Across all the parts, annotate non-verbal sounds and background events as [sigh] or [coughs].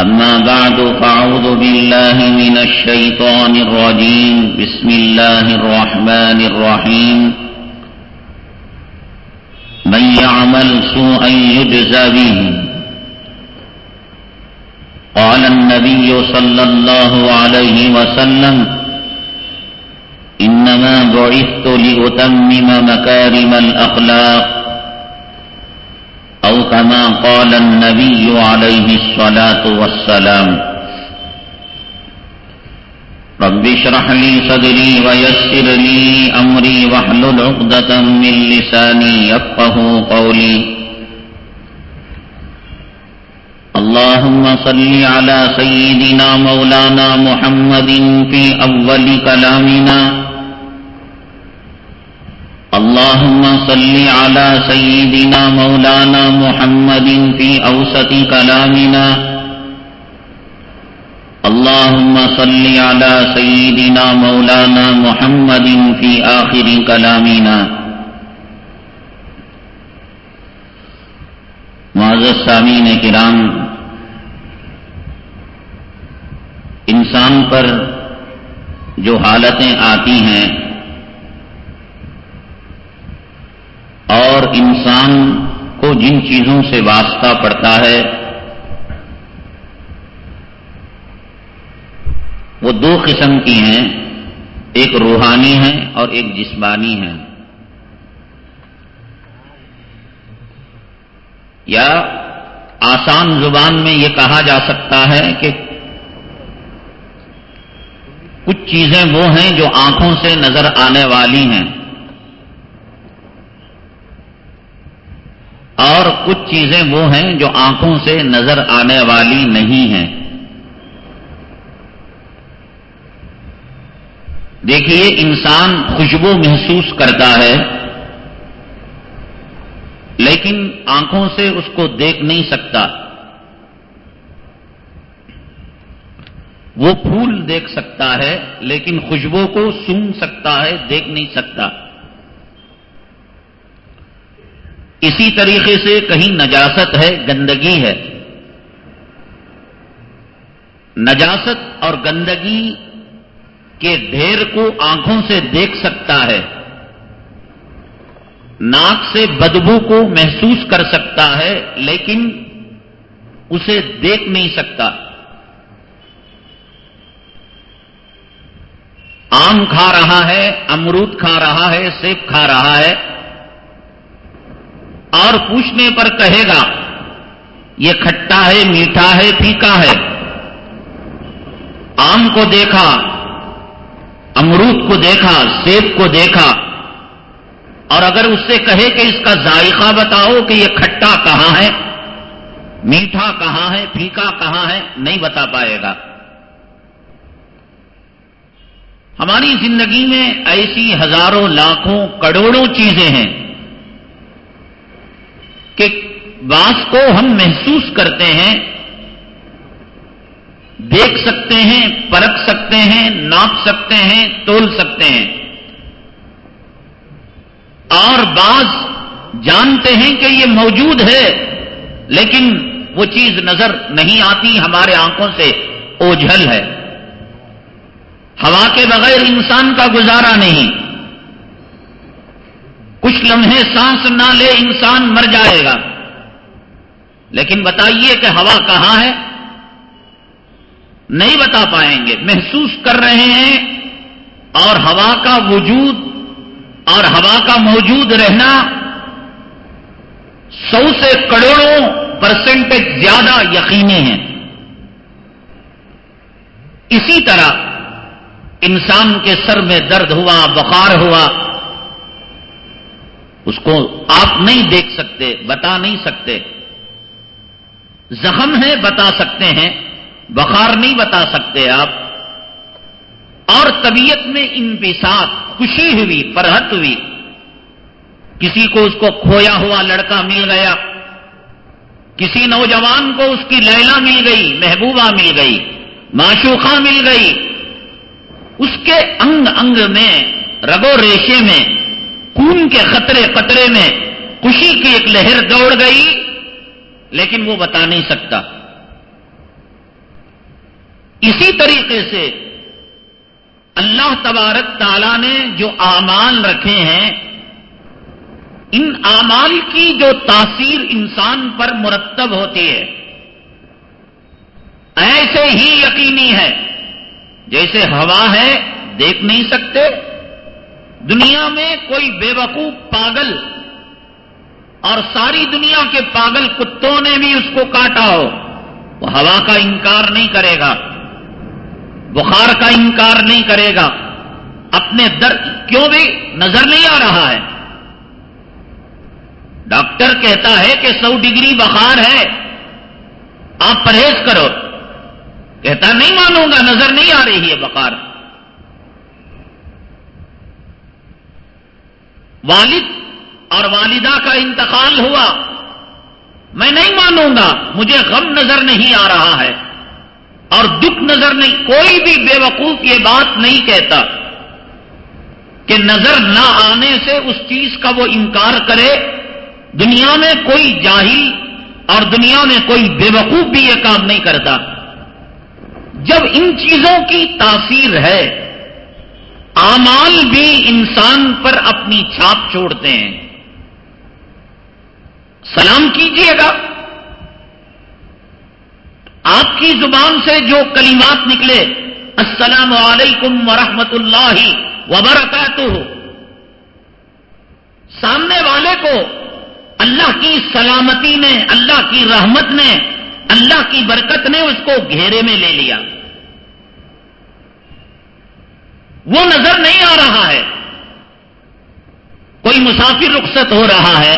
أما بعد فأعوذ بالله من الشيطان الرجيم. بسم الله الرحمن الرحيم. من يعمل سوءا يجزى به. قال النبي صلى الله عليه وسلم إنما بعثت لأتمم مكارم الأخلاق. أو كما قال النبي عليه الصلاة والسلام. رب اشرح لي صدري ويسر لي أمري واحلل عقدة من لساني يفقه قولي. اللهم صل على سيدنا مولانا محمد في أول كلامنا. اللهم صل على سيدنا مولانا محمد في أوسط كلامنا. اللهم صل على سيدنا مولانا محمد في آخر كلامنا. معزز سامین کرام، انسان پر جو حالتیں آتی ہیں اور انسان کو جن چیزوں سے واسطہ پڑتا ہے، وہ دو قسم کی ہیں، ایک روحانی ہے اور ایک جسمانی ہے یا آسان زبان میں یہ کہا جا سکتا ہے کہ کچھ چیزیں وہ ہیں جو آنکھوں سے نظر آنے والی ہیں۔ اور کچھ چیزیں وہ ہیں جو آنکھوں سے نظر آنے والی نہیں ہیں۔ دیکھیے، انسان خوشبو محسوس کرتا ہے، لیکن آنکھوں سے اس کو دیکھ نہیں سکتا۔ وہ پھول دیکھ سکتا ہے، لیکن خوشبو کو سن سکتا ہے، دیکھ نہیں سکتا۔ اسی طریقے سے کہیں نجاست ہے، گندگی ہے۔ نجاست اور گندگی کے ڈھیر کو آنکھوں سے دیکھ سکتا ہے۔ ناک سے بدبو کو محسوس کر سکتا ہے، لیکن اسے دیکھ نہیں سکتا۔ آم کھا رہا ہے، امرود کھا رہا ہے، سیب کھا رہا ہے۔ اور پوچھنے پر کہے گا، یہ کھٹا ہے، میٹھا ہے، پھیکا ہے۔ آم کو دیکھا، امرود کو دیکھا، سیب کو دیکھا۔ اور اگر اس سے کہے کہ اس کا ذائقہ بتاؤ کہ یہ کھٹا کہاں ہے، میٹھا کہاں ہے، پھیکا کہاں ہے، نہیں بتا پائے گا۔ ہماری زندگی میں ایسی ہزاروں، لاکھوں، کروڑوں چیزیں ہیں۔ کہ باس کو ہم محسوس کرتے ہیں، دیکھ سکتے ہیں، پرکھ سکتے ہیں، ناپ سکتے ہیں، تول سکتے ہیں۔ اور بعض جانتے ہیں کہ یہ موجود ہے، لیکن وہ چیز نظر نہیں آتی، ہمارے آنکھوں سے اوجھل ہے۔ ہوا کے بغیر انسان کا گزارا نہیں۔ کچھ لمحے سانس نہ لے انسان مر جائے گا۔ لیکن بتائیے کہ ہوا کہاں ہے؟ نہیں بتا پائیں گے۔ محسوس کر رہے ہیں اور ہوا کا وجود اور ہوا کا موجود رہنا سو سے کروڑوں پرسنٹیج زیادہ یقینی ہیں۔ اسی طرح انسان کے سر میں درد ہوا، بخار ہوا اس کو آپ نہیں دیکھ سکتے، بتا نہیں سکتے۔ زخم ہے بتا سکتے ہیں۔ بخار نہیں بتا سکتے آپ۔ اور طبیعت میں ان خوشی ہوئی فرحت ہوئی۔ کسی کو اس کو کھویا ہوا لڑکا مل گیا۔ کسی نوجوان کو اس کی لیلا مل گئی، محبوبہ مل گئی، معشوقہ مل گئی۔ اس کے انگ انگ میں، رگو ریشے میں خون کے خطرے قطرے میں خوشی کی ایک لہر دوڑ گئی، لیکن وہ بتا نہیں سکتا۔ اسی طریقے سے اللہ تبارک تعالیٰ نے جو اعمال رکھے ہیں، ان اعمال کی جو تاثیر انسان پر مرتب ہوتی ہے، ایسے ہی یقینی ہے، جیسے ہوا ہے، دیکھ نہیں سکتے۔ دنیا میں کوئی بے وقوف پاگل اور ساری دنیا کے پاگل کتوں نے بھی اس کو کاٹا ہو، وہ ہوا کا انکار نہیں کرے گا، بخار کا انکار نہیں کرے گا۔ اپنے درد کیوں بھی نظر نہیں آ رہا ہے۔ ڈاکٹر کہتا ہے کہ سو ڈگری بخار ہے۔ آپ پرہیز کرو۔ کہتا نہیں مانوں گا، نظر نہیں آ رہی ہے بخار۔ والد اور والدہ کا انتقال ہوا۔ میں نہیں مانوں گا، مجھے غم نظر نہیں آ رہا ہے۔ اور دکھ نظر نہیں، کوئی بھی بے وقوف یہ بات نہیں کہتا کہ نظر نہ آنے سے اس چیز کا وہ انکار کرے۔ دنیا میں کوئی جاہل اور دنیا میں کوئی بے وقوف بھی یہ کام نہیں کرتا۔ جب ان چیزوں کی تاثیر ہے آمال بھی انسان پر اپنی چھاپ چھوڑتے ہیں۔ سلام کیجیے گا۔ آپ کی زبان سے جو کلمات نکلے، السلام علیکم ورحمۃ اللہ وبرکاتہ۔ سامنے والے کو اللہ کی سلامتی نے، اللہ کی رحمت نے، اللہ کی برکت نے اس کو گھیرے میں لے لیا۔ وہ نظر نہیں آ رہا ہے۔ کوئی مسافر رخصت ہو رہا ہے۔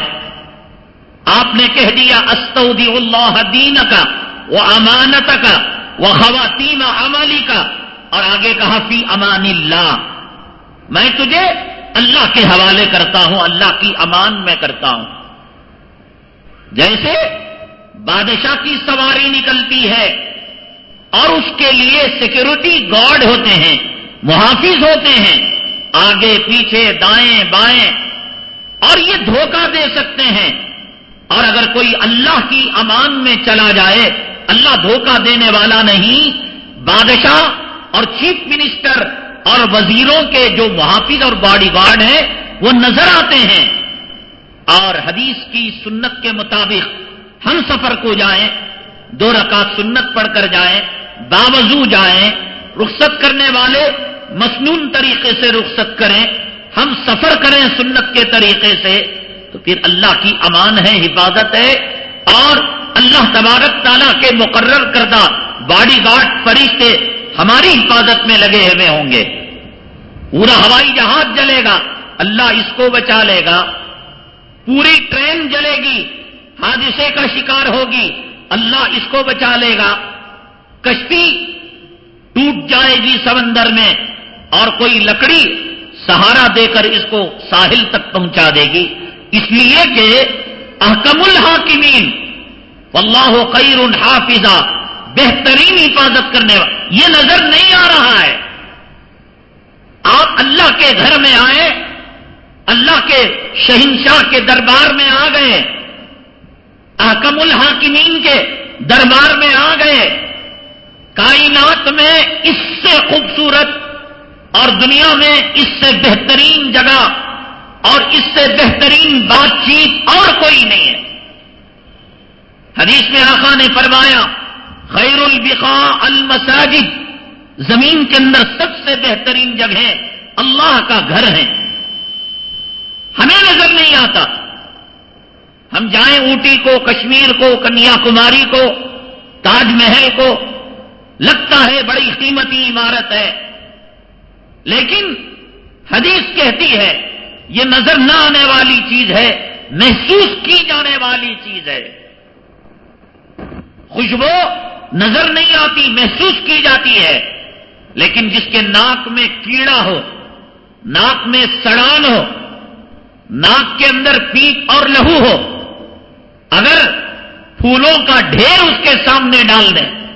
آپ نے کہہ دیا استعودی اللہ دین کا وہ امانت کا وہ خواتین عملی کا اور آگے کہا، فی امان اللہ۔ میں تجھے اللہ کے حوالے کرتا ہوں، اللہ کی امان میں کرتا ہوں۔ جیسے بادشاہ کی سواری نکلتی ہے اور اس کے لیے سیکورٹی گارڈ ہوتے ہیں۔ محافظ ہوتے ہیں، آگے، پیچھے، دائیں، بائیں، اور یہ دھوکہ دے سکتے ہیں۔ اور اگر کوئی اللہ کی امان میں چلا جائے، اللہ دھوکہ دینے والا نہیں، بادشاہ اور چیف منسٹر اور وزیروں کے جو محافظ اور باڈی گارڈ ہیں، وہ نظر آتے ہیں۔ اور حدیث کی سنت کے مطابق ہم سفر کو جائیں، دو رکعت سنت پڑھ کر جائیں، باوضو جائیں، رخصت کرنے والے مصنون طریقے سے رخصت کریں، ہم سفر کریں سنت کے طریقے سے، تو پھر اللہ کی امان ہے، حفاظت ہے، اور اللہ تبارک تعالیٰ کے مقرر کردہ باڈی گارڈ فرشتے ہماری حفاظت میں لگے ہوئے ہوں گے۔ پورا ہوائی جہاز جلے گا، اللہ اس کو بچا لے گا۔ پوری ٹرین جلے گی، حادثے کا شکار ہوگی، اللہ اس کو بچا لے گا۔ کشتی ٹوٹ جائے گی سمندر میں اور کوئی لکڑی سہارا دے کر اس کو ساحل تک پہنچا دے گی۔ اس لیے کہ احکم الحاکمین، واللہ خیر حافظہ، بہترین حفاظت کرنے والا۔ یہ نظر نہیں آ رہا ہے۔ آپ اللہ کے گھر میں آئے، اللہ کے شہنشاہ کے دربار میں آ گئے، احکم الحاکمین کے دربار میں آ گئے۔ کائنات میں اس سے خوبصورت اور دنیا میں اس سے بہترین جگہ اور اس سے بہترین بات چیت اور کوئی نہیں ہے۔ حدیث میں آخا نے فرمایا خیر البقاء المساجد، زمین کے اندر سب سے بہترین جگہ اللہ کا گھر ہے۔ ہمیں نظر نہیں آتا۔ ہم جائیں اوٹی کو، کشمیر کو کنیا کماری کو، تاج محل کو، لگتا ہے بڑی قیمتی عمارت ہے۔ لیکن حدیث کہتی ہے، یہ نظر نہ آنے والی چیز ہے، محسوس کی جانے والی چیز ہے۔ خوشبو نظر نہیں آتی، محسوس کی جاتی ہے۔ لیکن جس کے ناک میں کیڑا ہو، ناک میں سڑان ہو، ناک کے اندر پیپ اور لہو ہو، اگر پھولوں کا ڈھیر اس کے سامنے ڈال دیں،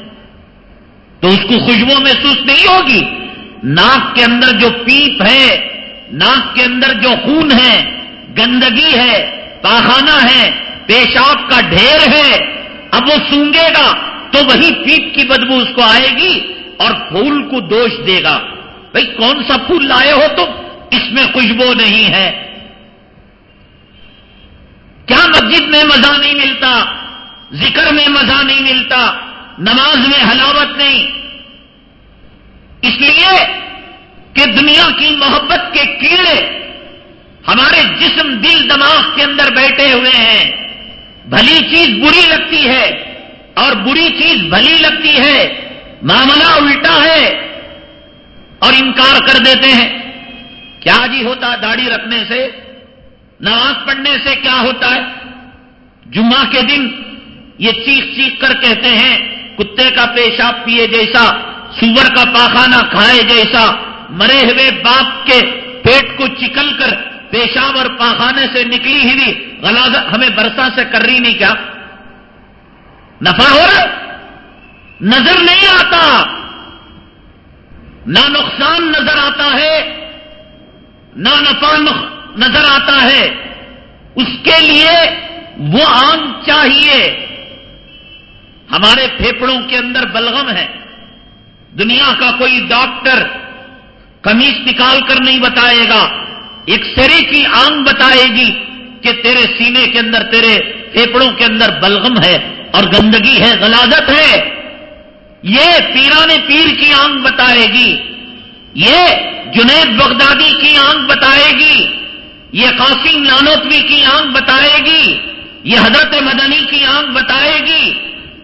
تو اس کو خوشبو محسوس نہیں ہوگی۔ ناک کے اندر جو پیپ ہے، ناک کے اندر جو خون ہے، گندگی ہے پاخانہ ہے، پیشاب کا ڈھیر ہے، اب وہ سونگے گا تو وہی پیپ کی بدبو اس کو آئے گی اور پھول کو دوش دے گا۔ بھائی کون سا پھول لائے ہو تم؟ اس میں خوشبو نہیں ہے۔ کیا مسجد میں مزہ نہیں ملتا؟ ذکر میں مزہ نہیں ملتا؟ نماز میں حلاوت نہیں۔ اس لیے کہ دنیا کی محبت کے کیڑے ہمارے جسم دل دماغ کے اندر بیٹھے ہوئے ہیں۔ بھلی چیز بری لگتی ہے اور بری چیز بھلی لگتی ہے۔ معاملہ الٹا ہے اور انکار کر دیتے ہیں۔ کیا جی ہوتا داڑھی رکھنے سے؟ نماز پڑھنے سے کیا ہوتا ہے؟ جمعہ کے دن یہ چیخ چیخ کر کہتے ہیں، کتے کا پیشاب پیے جیسا۔ سور کا پاخانہ کھائے جیسا مرے ہوئے باپ کے پیٹ کو چکل کر پیشاب اور پاخانے سے نکلی ہوئی غلازت ہمیں برسا سے کر رہی نہیں کیا؟ نفع ہو رہا نظر نہیں آتا۔ نہ نقصان نظر آتا ہے، نہ نفع نظر آتا ہے۔ اس کے لیے وہ آم چاہیے۔ ہمارے پھیپڑوں کے اندر بلغم ہے۔ دنیا کا کوئی ڈاکٹر کمیز نکال کر نہیں بتائے گا، ایک سرے کی آنگ بتائے گی کہ تیرے سینے کے اندر، تیرے پھیپڑوں کے اندر بلغم ہے اور گندگی ہے، غلازت ہے۔ یہ پیران پیر کی آنگ بتائے گی، یہ جنید بغدادی کی آنکھ بتائے گی، یہ قاسم لانوتوی کی آنکھ بتائے گی، یہ حضرت مدنی کی آنکھ بتائے گی،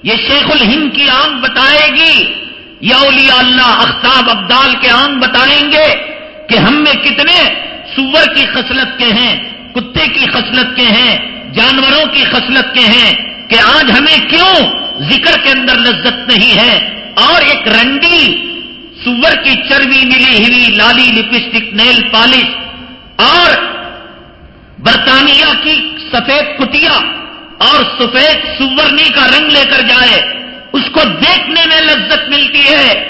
یہ شیخ الہند کی آنکھ بتائے گی۔ یہ اولیاء اللہ اختاب ابدال کے آنکھ بتائیں گے کہ ہم میں کتنے سور کی خصلت کے ہیں، کتے کی خصلت کے ہیں، جانوروں کی خصلت کے ہیں کہ آج ہمیں کیوں ذکر کے اندر لذت نہیں ہے اور ایک رنڈی سور کی چربی ملی ہوئی لالی لپسٹک نیل پالش اور برطانیہ کی سفید کتیا اور سفید سورنی کا رنگ لے کر جائے اس کو دیکھنے میں لذت ملتی ہے۔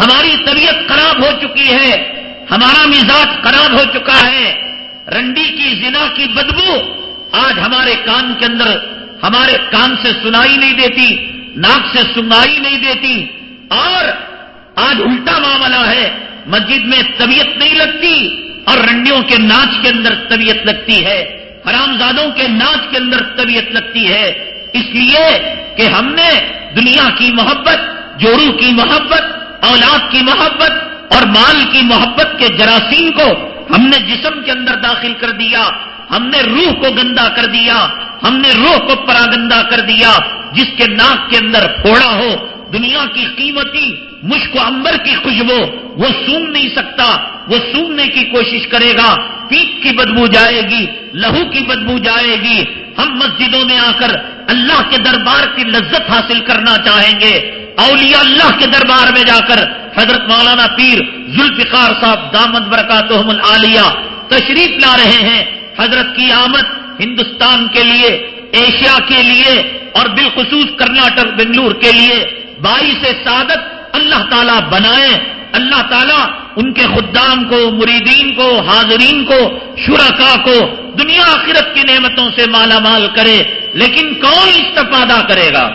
ہماری طبیعت خراب ہو چکی ہے۔ ہمارا مزاج خراب ہو چکا ہے۔ رنڈی کی زنا کی بدبو آج ہمارے کان کے اندر، ہمارے کان سے سنائی نہیں دیتی، ناک سے سنائی نہیں دیتی۔ اور آج الٹا معاملہ ہے۔ مسجد میں طبیعت نہیں لگتی اور رنڈیوں کے ناچ کے اندر طبیعت لگتی ہے۔ حرام زادوں کے ناچ کے اندر طبیعت لگتی ہے۔ اس لیے کہ ہم نے دنیا کی محبت جورو کی محبت، اولاد کی محبت اور مال کی محبت کے جراثیم کو ہم نے جسم کے اندر داخل کر دیا، ہم نے روح کو گندا کر دیا، ہم نے روح کو پراگندا کر دیا، جس کے ناک کے اندر پھوڑا ہو، دنیا کی قیمتی مشک و امبر کی خوشبو، وہ سونگ نہیں سکتا، وہ سونگنے کی کوشش کرے گا پیپ کی بدبو جائے گی، لہو کی بدبو جائے گی۔ ہم مسجدوں میں آ کر اللہ کے دربار کی لذت حاصل کرنا چاہیں گے۔ اولیاء اللہ کے دربار میں جا کر حضرت مولانا پیر ذوالفقار صاحب دامد برکاتہم العالیہ تشریف لا رہے ہیں۔ حضرت کی آمد ہندوستان کے لیے، ایشیا کے لیے اور بالخصوص کرناٹک بنگلور کے لیے۔ باعث سعادت اللہ تعالیٰ بنائے، اللہ تعالیٰ ان کے خدام کو، مریدین کو، حاضرین کو، شرکا کو، دنیا آخرت کی نعمتوں سے مالا مال کرے، لیکن کون استفادہ کرے گا؟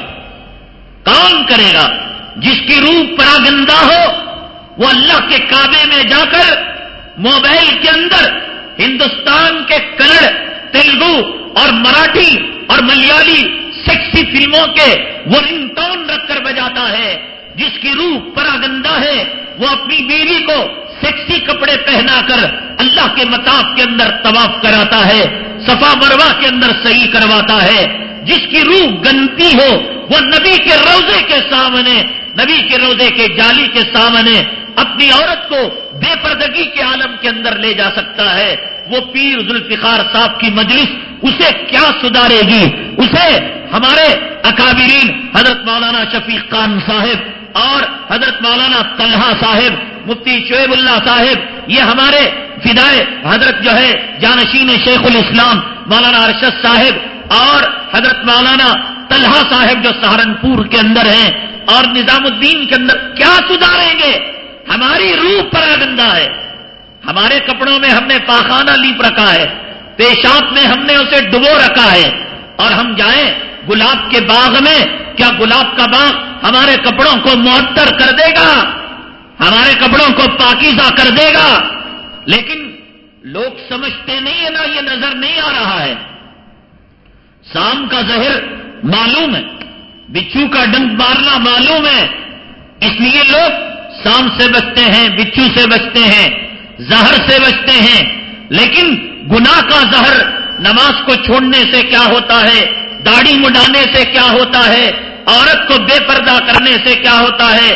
کون کرے گا؟ جس کی روح پراگندہ ہو، وہ اللہ کے کعبے میں جا کر موبائل کے اندر ہندوستان کے کنڑ تیلگو اور مراٹھی اور ملیالی سیکسی فلموں کے وہ رنگ ٹون رکھ کر بجاتا ہے۔ جس کی روح پراگندہ ہے، وہ اپنی بیوی کو سیکسی کپڑے پہنا کر اللہ کے متاف کے اندر طواف کراتا ہے، صفا مروا کے اندر صحیح کرواتا ہے۔ جس کی روح گنتی ہو، وہ نبی کے روزے کے سامنے، نبی کے روزے کے جالی کے سامنے اپنی عورت کو بے پردگی کے عالم کے اندر لے جا سکتا ہے۔ وہ پیر ذوالفقار صاحب کی مجلس اسے کیا سدھارے گی؟ اسے ہمارے اکابرین حضرت مولانا شفیق خان صاحب اور حضرت مولانا طلحہ صاحب، مفتی شعیب اللہ صاحب، یہ ہمارے فدائے حضرت جو ہے جانشین شیخ الاسلام مولانا ارشد صاحب اور حضرت مولانا طلحہ صاحب جو سہارنپور کے اندر ہیں اور نظام الدین کے اندر کیا سدھاریں گے؟ ہماری روح پر گندا ہے۔ ہمارے کپڑوں میں ہم نے پاخانہ لیپ رکھا ہے، پیشاب میں ہم نے اسے ڈبو رکھا ہے اور ہم جائیں گلاب کے باغ میں کیا گلاب کا باغ ہمارے کپڑوں کو معطر کر دے گا؟ ہمارے کپڑوں کو پاکیزہ کر دے گا؟ لیکن لوگ سمجھتے نہیں ہے نا، یہ نظر نہیں آ رہا ہے۔ شام کا زہر معلوم ہے، بچھو کا ڈنک مارنا معلوم ہے۔ اس لیے لوگ سام سے بچتے ہیں، بچھو سے بچتے ہیں، زہر سے بچتے ہیں۔ لیکن گنا کا زہر نماز کو چھوڑنے سے کیا ہوتا ہے؟ داڑھی مڈانے سے کیا ہوتا ہے؟ عورت کو بے پردہ کرنے سے کیا ہوتا ہے؟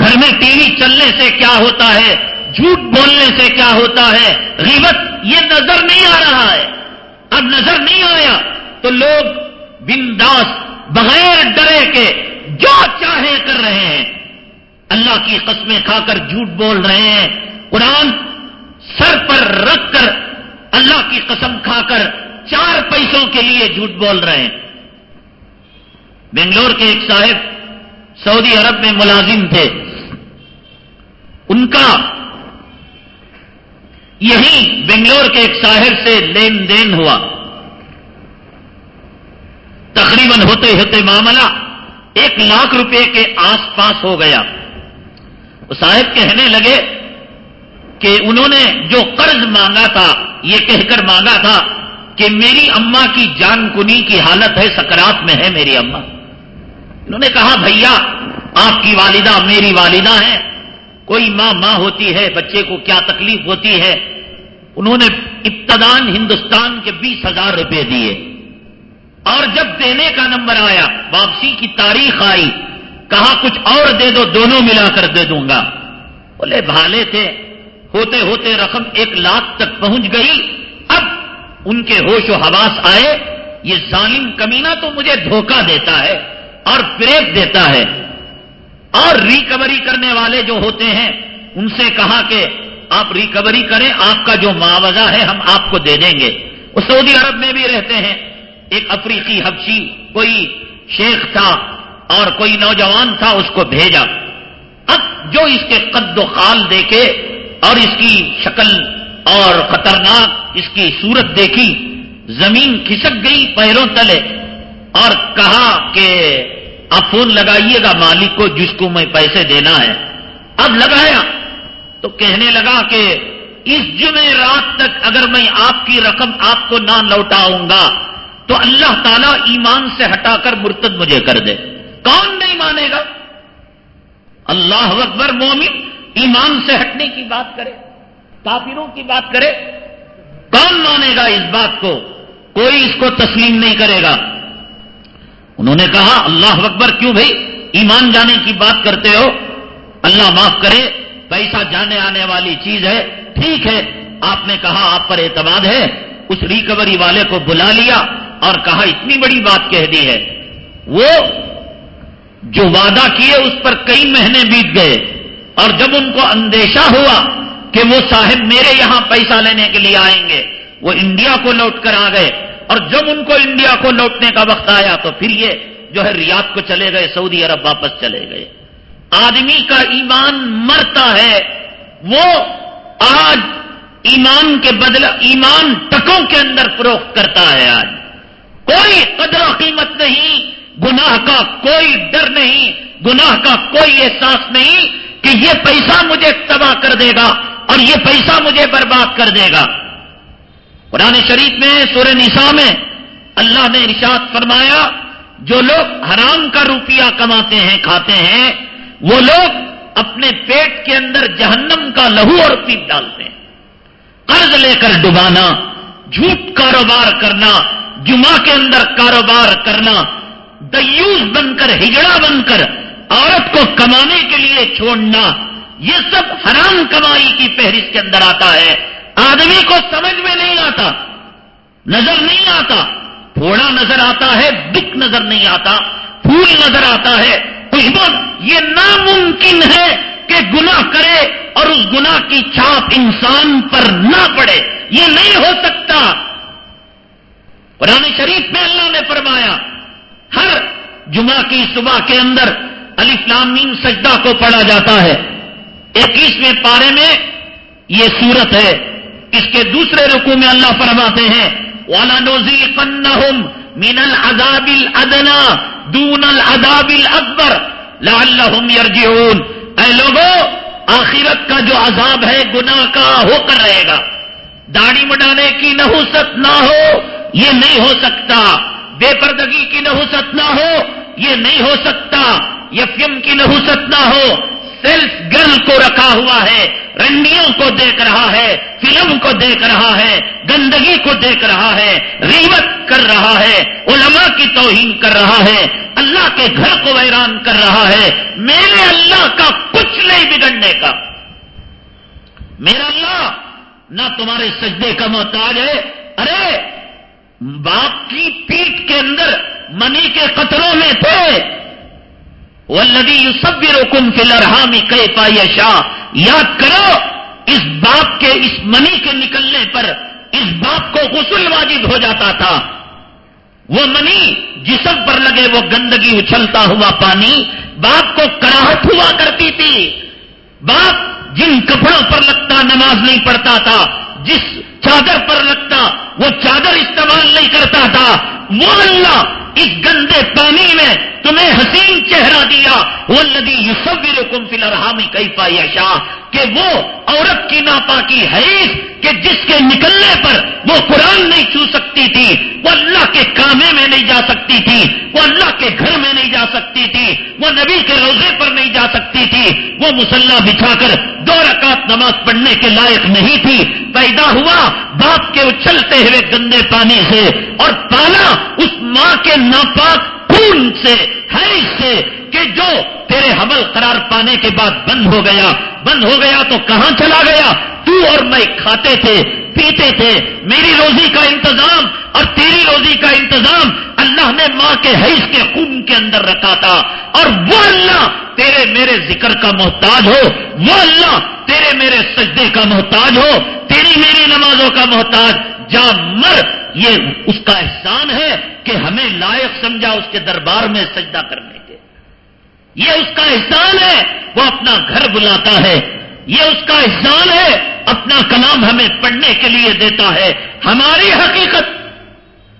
گھر میں ٹی وی چلنے سے کیا ہوتا ہے؟ جھوٹ بولنے سے کیا ہوتا ہے؟ غیبت، یہ نظر نہیں آ رہا ہے۔ اب نظر نہیں آیا تو لوگ بنداس، بغیر ڈرے کے جو چاہے کر رہے ہیں۔ اللہ کی قسمیں کھا کر جھوٹ بول رہے ہیں۔ قرآن سر پر رکھ کر اللہ کی قسم کھا کر چار پیسوں کے لیے جھوٹ بول رہے ہیں۔ بنگلور کے ایک صاحب سعودی عرب میں ملازم تھے۔ ان کا یہی بنگلور کے ایک شاہر سے لین دین ہوا۔ تقریباً ہوتے ہوتے معاملہ ایک لاکھ روپے کے آس پاس ہو گیا۔ وہ صاحب کہنے لگے کہ انہوں نے جو قرض مانگا تھا، یہ کہہ کر مانگا تھا کہ میری اما کی جان کنی کی حالت ہے، سکرات میں ہے میری اما انہوں نے کہا، بھیا، آپ کی والدہ میری والدہ ہیں۔ کوئی ماں ماں ہوتی ہے، بچے کو کیا تکلیف ہوتی ہے؟ انہوں نے ابتدان ہندوستان کے بیس ہزار روپے دیے۔ اور جب دینے کا نمبر آیا، واپسی کی تاریخ آئی، کہا، کچھ اور دے دو، دونوں ملا کر دے دوں گا۔ بولے، بھالے تھے۔ ہوتے ہوتے رقم ایک لاکھ تک پہنچ گئی۔ ان کے ہوش و حواس آئے، یہ ظالم کمینہ تو مجھے دھوکہ دیتا ہے اور فریب دیتا ہے۔ اور ریکوری کرنے والے جو ہوتے ہیں، ان سے کہا کہ آپ ریکوری کریں، آپ کا جو معاوضہ ہے ہم آپ کو دے دیں گے۔ وہ سعودی عرب میں بھی رہتے ہیں۔ ایک افریقی حبشی کوئی شیخ تھا اور کوئی نوجوان تھا، اس کو بھیجا۔ اب جو اس کے قد و خال دیکھے اور اس کی شکل اور خطرناک اس کی صورت دیکھی۔ زمین کھسک گئی، پیروں تلے اور کہا کہ آپ فون لگائیے گا مالک کو جس کو میں پیسے دینا ہے۔ اب لگایا۔ تو کہنے لگا کہ اس جمعے رات تک اگر میں آپ کی رقم آپ کو نہ لوٹاؤں گا، تو اللہ تعالیٰ ایمان سے ہٹا کر مرتد مجھے کر دے۔ کون نہیں مانے گا؟ اللہ اکبر مومن ایمان سے ہٹنے کی بات کرے۔ کافروں کی بات کرے، کون مانے گا اس بات کو؟ کوئی اس کو تسلیم نہیں کرے گا۔ انہوں نے کہا، اللہ اکبر، کیوں بھائی؟ ایمان جانے کی بات کرتے ہو۔ اللہ معاف کرے، پیسہ جانے آنے والی چیز ہے، ٹھیک ہے۔ آپ نے کہا، آپ پر اعتماد ہے۔ اس ریکوری والے کو بلا لیا اور کہا، اتنی بڑی بات کہہ دی ہے۔ وہ جو وعدہ کیے، اس پر کئی مہینے بیت گئے۔ اور جب ان کو اندیشہ ہوا کہ وہ صاحب میرے یہاں پیسہ لینے کے لیے آئیں گے۔ وہ انڈیا کو لوٹ کر آ گئے۔ اور جب ان کو انڈیا کو لوٹنے کا وقت آیا تو پھر یہ جو ہے ریاض کو چلے گئے، سعودی عرب واپس چلے گئے۔ آدمی کا ایمان مرتا ہے۔ وہ آج ایمان کے بدلے ایمان ٹکوں کے اندر فروخت کرتا ہے آج۔ کوئی قدر و قیمت نہیں، گناہ کا کوئی ڈر نہیں، گناہ کا کوئی احساس نہیں کہ یہ پیسہ مجھے تباہ کر دے گا۔ اور یہ پیسہ مجھے برباد کر دے گا۔ قرآن شریف میں، سورہ نساء میں اللہ نے ارشاد فرمایا، جو لوگ حرام کا روپیہ کماتے ہیں، کھاتے ہیں، وہ لوگ اپنے پیٹ کے اندر جہنم کا لہو اور پیپ ڈالتے ہیں۔ قرض لے کر ڈبانا، جھوٹ کاروبار کرنا، جمعہ کے اندر کاروبار کرنا، دیوس بن کر ہجڑا بن کر، عورت کو کمانے کے لیے چھوڑنا یہ سب حرام کمائی کی فہرست کے اندر آتا ہے۔ آدمی کو سمجھ میں نہیں آتا، نظر نہیں آتا۔ تھوڑا نظر آتا ہے دکھ نظر نہیں آتا۔ پھول نظر آتا ہے۔ خوشبو یہ ناممکن ہے کہ گناہ کرے اور اس گناہ کی چھاپ انسان پر نہ پڑے۔ یہ نہیں ہو سکتا۔ قرآن شریف میں اللہ نے فرمایا، ہر جمعہ کی صبح کے اندر علی فلامین سجدہ کو پڑھا جاتا ہے۔ اکیسویں پارے میں یہ صورت ہے۔ اس کے دوسرے رکو میں اللہ فرماتے ہیں والا نوزی فن مین العذاب الادنا دون العذاب الاکبر لعلهم يرجعون۔ اے لوگوں آخرت کا جو عذاب ہے، گناہ کا ہو کر رہے گا۔ داڑھی مڈانے کی نحوست نہ ہو، یہ نہیں ہو سکتا۔ بے پردگی کی نحوست نہ ہو، یہ نہیں ہو سکتا۔ یفیم کی نحوست نہ ہو۔ سیلف گرل کو رکھا ہوا ہے، رنڈیوں کو دیکھ رہا ہے، فلم کو دیکھ رہا ہے، گندگی کو دیکھ رہا ہے ریوت کر رہا ہے، علماء کی توہین کر رہا ہے، اللہ کے گھر کو ویران کر رہا ہے۔ میرے اللہ کا کچھ نہیں بگڑنے کا۔ میرا اللہ نہ تمہارے سجدے کا محتاج ہے۔ ارے، باپ کی پیٹ کے اندر منی کے قطروں میں تھے۔ ولدی یو سب روکن فلرحامی کئی یاد کرو، اس باپ کے، اس منی کے نکلنے پر اس باپ کو غسل واجب ہو جاتا تھا۔ وہ منی جسم پر لگے، وہ گندگی اچھلتا ہوا پانی باپ کو کراہٹ ہوا کرتی تھی۔ باپ جن کپڑوں پر لگتا، نماز نہیں پڑھتا تھا، جس چادر پر لگتا وہ چادر استعمال نہیں کرتا تھا۔ وہ اللہ اس گندے پانی میں تمہیں حسین چہرہ دیا۔ وہ ندی یوسف رکم فی الرحامی کئی پائی شاہ کہ وہ عورت کی ناپاکی حیث کہ جس کے نکلنے پر وہ قرآن نہیں چھو سکتی تھی۔ وہ اللہ کے کامے میں نہیں جا سکتی تھی۔ وہ اللہ کے گھر میں نہیں جا سکتی تھی۔ وہ نبی کے روزے پر نہیں جا سکتی تھی۔ وہ مسلح بچھا کر دو رکعت نماز پڑھنے کے لائق نہیں تھی۔ پیدا ہوا باپ کے اچھلتے ہوئے گندے پانی سے اور پالا اس ماں کے ناپاک خون سے سے کہ جو تیرے حمل قرار پانے کے بعد بند ہو گیا۔ بند ہو گیا تو کہاں چلا گیا؟ تو اور میں کھاتے تھے، پیتے تھے۔ میری روزی کا انتظام اور تیری روزی کا انتظام اللہ نے ماں کے حیث کے خون کے اندر رکھا تھا۔ اور وہ اللہ تیرے میرے ذکر کا محتاج ہو۔ وہ اللہ تیرے میرے سجدے کا محتاج ہو۔ تیری میری نمازوں کا محتاج۔ جا مر، یہ اس کا احسان ہے کہ ہمیں لائق سمجھا اس کے دربار میں سجدہ کرنے کے۔ یہ اس کا احسان ہے، وہ اپنا گھر بلاتا ہے۔ یہ اس کا احسان ہے، اپنا کلام ہمیں پڑھنے کے لیے دیتا ہے۔ ہماری حقیقت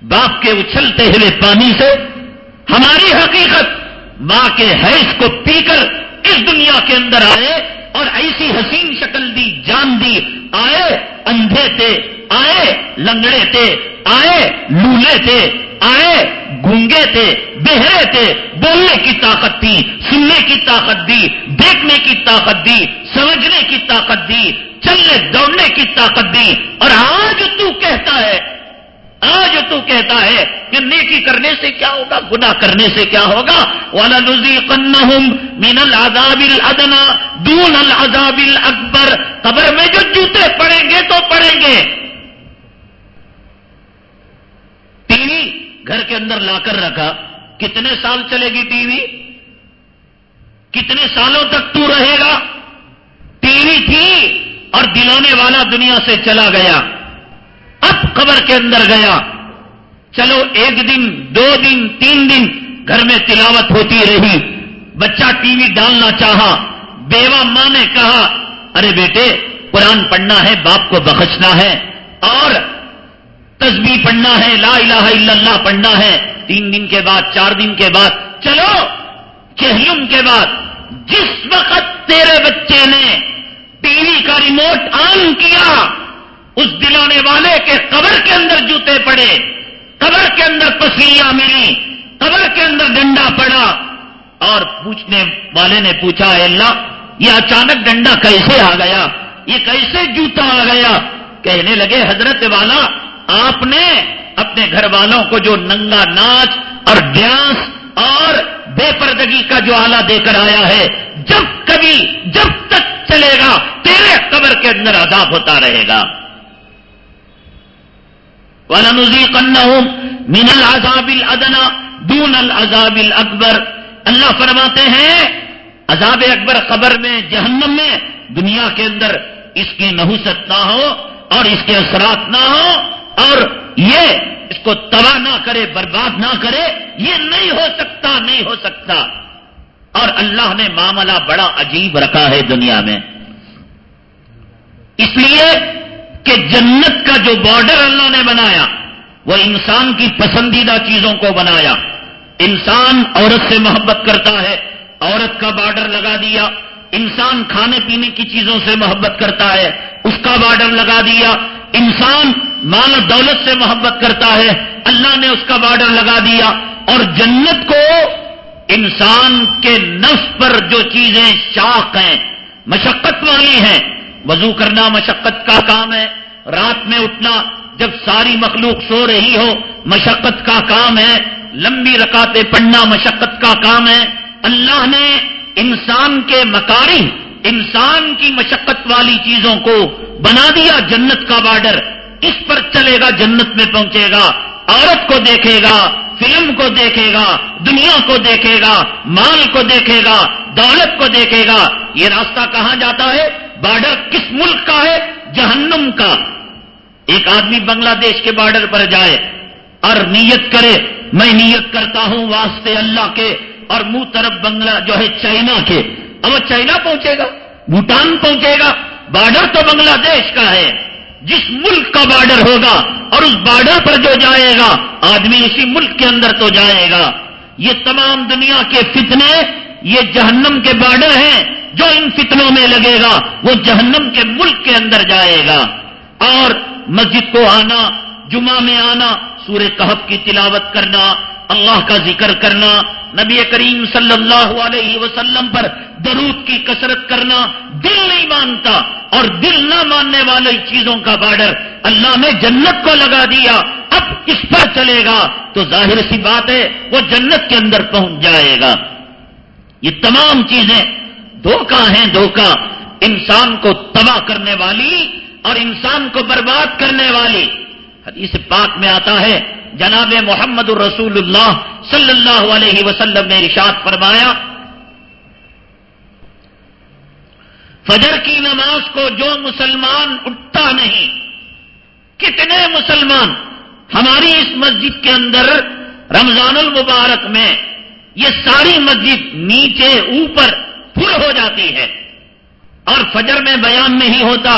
باپ کے اچھلتے ہوئے پانی سے، ہماری حقیقت ماں کے حیث کو پی کر اس دنیا کے اندر آئے۔ اور ایسی حسین شکل دی جان دی، آئے اندھے تھے آئے لنگڑے تھے آئے لولے تھے آئے گونگے تھے بہرے تھے بولنے کی طاقت تھی سننے کی طاقت دی، دیکھنے کی طاقت دی، سمجھنے کی طاقت دی، چلنے دوڑنے کی طاقت دی، اور آج تو کہتا ہے آج تو کہتا ہے کہ نیکی کرنے سے کیا ہوگا؟ گنا کرنے سے کیا ہوگا؟ والا نزی مین العذاب الادنا دون العذاب اکبر قبر میں جو جوتے پڑیں گے تو پڑیں گے۔ ٹی وی گھر کے اندر لا کر رکھا۔ کتنے سال چلے گی ٹی وی؟ کتنے سالوں تک تو رہے گا؟ ٹی وی تھی اور دلانے والا دنیا سے چلا گیا۔ اب قبر کے اندر گیا۔ چلو ایک دن، دو دن، تین دن گھر میں تلاوت ہوتی رہی۔ بچہ ٹی وی ڈالنا چاہا، بیوہ ماں نے کہا، ارے بیٹے، قرآن پڑھنا ہے، باپ کو بخشنا ہے، اور تسبیح پڑھنا ہے، لا الہ الا اللہ پڑھنا ہے۔ تین دن کے بعد، چار دن کے بعد، چلو، چہلم کے بعد، جس وقت تیرے بچے نے ٹی وی کا ریموٹ آن کیا اس دلانے والے کے قبر کے اندر جوتے پڑے، قبر کے اندر پسیاں ملی، قبر کے اندر ڈنڈا پڑا۔ اور پوچھنے والے نے پوچھا، اے اللہ، یہ اچانک ڈنڈا کیسے آ گیا؟ یہ کیسے جوتا آ گیا؟ کہنے لگے، حضرت والا، آپ نے اپنے گھر والوں کو جو ننگا ناچ اور ڈانس اور بے پردگی کا جو آلہ دے کر آیا ہے، جب کبھی، جب تک چلے گا، تیرے قبر کے اندر عذاب ہوتا رہے گا۔ من العذاب الادنا دون العذاب الاکبر اللہ فرماتے ہیں، عذاب اکبر قبر میں، جہنم میں، دنیا کے اندر اس کی نحوست نہ ہو اور اس کے اثرات نہ ہو اور یہ اس کو تباہ نہ کرے، برباد نہ کرے، یہ نہیں ہو سکتا، نہیں ہو سکتا۔ اور اللہ نے معاملہ بڑا عجیب رکھا ہے دنیا میں۔ اس لیے کہ جنت کا جو بارڈر اللہ نے بنایا، وہ انسان کی پسندیدہ چیزوں کو بنایا۔ انسان عورت سے محبت کرتا ہے، عورت کا بارڈر لگا دیا۔ انسان کھانے پینے کی چیزوں سے محبت کرتا ہے، اس کا بارڈر لگا دیا۔ انسان مال و دولت سے محبت کرتا ہے، اللہ نے اس کا بارڈر لگا دیا۔ اور جنت کو انسان کے نفس پر جو چیزیں شاخ ہیں، مشقت والی ہیں وضو کرنا مشقت کا کام ہے۔ رات میں اٹھنا جب ساری مخلوق سو رہی ہو، مشقت کا کام ہے۔ لمبی رکاتے پڑھنا مشقت کا کام ہے۔ اللہ نے انسان کے مکاری، انسان کی مشقت والی چیزوں کو بنا دیا۔ جنت کا بارڈر اس پر چلے گا، جنت میں پہنچے گا۔ عورت کو دیکھے گا، فلم کو دیکھے گا، دنیا کو دیکھے گا، مال کو دیکھے گا، دولت کو دیکھے گا۔ یہ راستہ کہاں جاتا ہے؟ بارڈر کس ملک کا ہے؟ جہنم کا۔ ایک آدمی بنگلہ دیش کے بارڈر پر جائے، اور نیت کرے، میں نیت کرتا ہوں واسطے اللہ کے، اور منہ طرف بنگلہ جو ہے چائنا کے۔ اب وہ چائنا پہنچے گا، بھوٹان پہنچے گا۔ بارڈر تو بنگلہ دیش کا ہے۔ جس ملک کا بارڈر ہوگا، اور اس بارڈر پر جو جائے گا، آدمی اسی ملک کے اندر تو جائے گا۔ یہ تمام دنیا کے فتنے، یہ جہنم کے بارڈر ہیں۔ جو ان فتنوں میں لگے گا، وہ جہنم کے ملک کے اندر جائے گا۔ اور مسجد کو آنا، جمعہ میں آنا، سورہ کہف کی تلاوت کرنا، اللہ کا ذکر کرنا، نبی کریم صلی اللہ علیہ وسلم پر درود کی کثرت کرنا، دل نہیں مانتا اور دل نہ ماننے والی چیزوں کا بارڈر اللہ نے جنت کو لگا دیا۔ اب اس پر چلے گا، تو ظاہر سی بات ہے، وہ جنت کے اندر پہنچ جائے گا۔ یہ تمام چیزیں دھوکہ ہیں دھوکہ۔ انسان کو تباہ کرنے والی اور انسان کو برباد کرنے والی۔ حدیث پاک میں آتا ہے، جناب محمد الرسول اللہ صلی اللہ علیہ وسلم نے رشاد فرمایا، فجر کی نماز کو جو مسلمان اٹھتا نہیں، کتنے مسلمان، ہماری اس مسجد کے اندر رمضان المبارک میں یہ ساری مسجد نیچے اوپر پھر ہو جاتی ہے۔ اور فجر میں بیان نہیں ہوتا،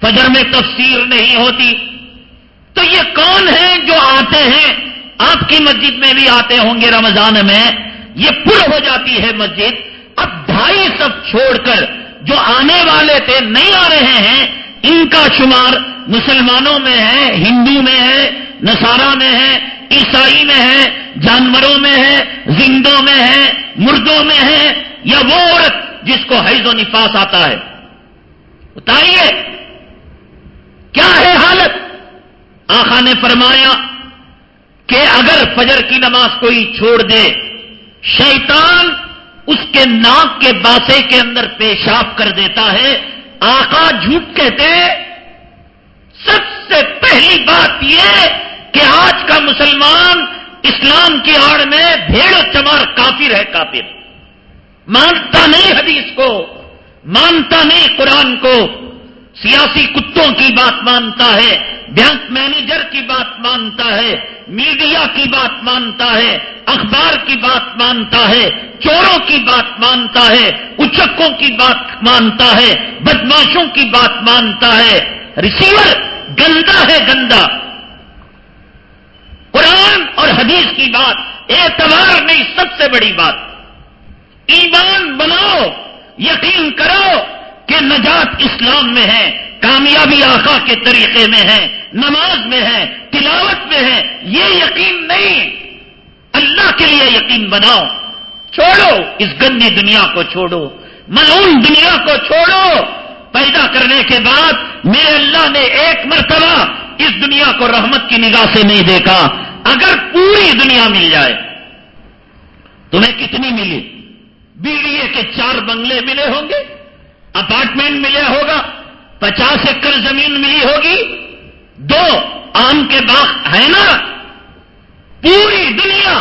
فجر میں تفسیر نہیں ہوتی۔ تو یہ کون ہے جو آتے ہیں؟ آپ کی مسجد میں بھی آتے ہوں گے رمضان میں۔ یہ پر ہو جاتی ہے مسجد۔ اب ڈھائی سب چھوڑ کر جو آنے والے تھے، نہیں آ رہے ہیں، ان کا شمار مسلمانوں میں ہے، ہندو میں ہے، نصارہ میں ہے، عیسائی میں ہے، جانوروں میں ہے، زندوں میں ہے، مردوں میں ہے یا وہ عورت جس کو حیض و نفاس آتا ہے۔ بتائیے، کیا ہے حالت؟ آخا نے فرمایا کہ اگر فجر کی نماز کوئی چھوڑ دے، شیطان اس کے ناک کے باسے کے اندر پیشاب کر دیتا ہے۔ آقا جھوٹ کہتے سب سے پہلی بات یہ کہ آج کا مسلمان اسلام کی آڑ میں بھیڑ چمار کافر ہے، کافر۔ مانتا نہیں حدیث کو، مانتا نہیں قرآن کو، سیاسی کتوں کی بات مانتا ہے، بینک مینیجر کی بات مانتا ہے، میڈیا کی بات مانتا ہے، اخبار کی بات مانتا ہے، چوروں کی بات مانتا ہے، اچکوں کی بات مانتا ہے بدماشوں کی بات مانتا ہے۔ ریسیور گندا ہے گندا۔ قرآن اور حدیث کی بات اعتبار نہیں، سب سے بڑی بات۔ ایمان بناؤ، یقین کرو کہ نجات اسلام میں ہے، کامیابی آخا کے طریقے میں ہے، نماز میں ہے، تلاوت میں ہے، یہ یقین نہیں۔ اللہ کے لیے یقین بناؤ۔ چھوڑو، اس گندی دنیا کو چھوڑو ملون دنیا کو چھوڑو۔ پیدا کرنے کے بعد میرے اللہ نے ایک مرتبہ اس دنیا کو رحمت کی نگاہ سے نہیں دیکھا۔ اگر پوری دنیا مل جائے، تمہیں کتنی ملی؟ بی ڈی اے کے چار بنگلے ملے ہوں گے اپارٹمنٹ ملے ہوگا، پچاس ایکڑ زمین ملی ہوگی، دو آم کے باغ ہے نا؟ پوری دنیا،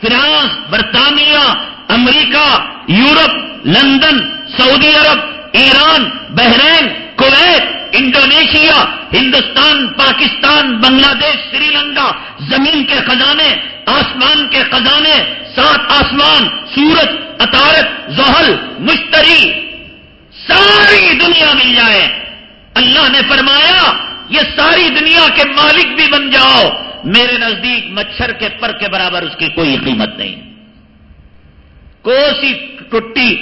فرانس، برطانیہ، امریکہ، یورپ، لندن، سعودی عرب Iran, Bahrain, Kuwait, Indonesia, Hindustan, Pakistan, Bangladesh, Sri Lanka, زمین کے خزانے، آسمان کے خزانے، سات آسمان، سورج اطارت زحل، مشتری، ساری دنیا مل جائے۔ اللہ نے فرمایا، یہ ساری دنیا کے مالک بھی بن جاؤ۔ میرے نزدیک مچھر کے پر کے برابر اس کی کوئی قیمت نہیں۔ کوسی ٹٹی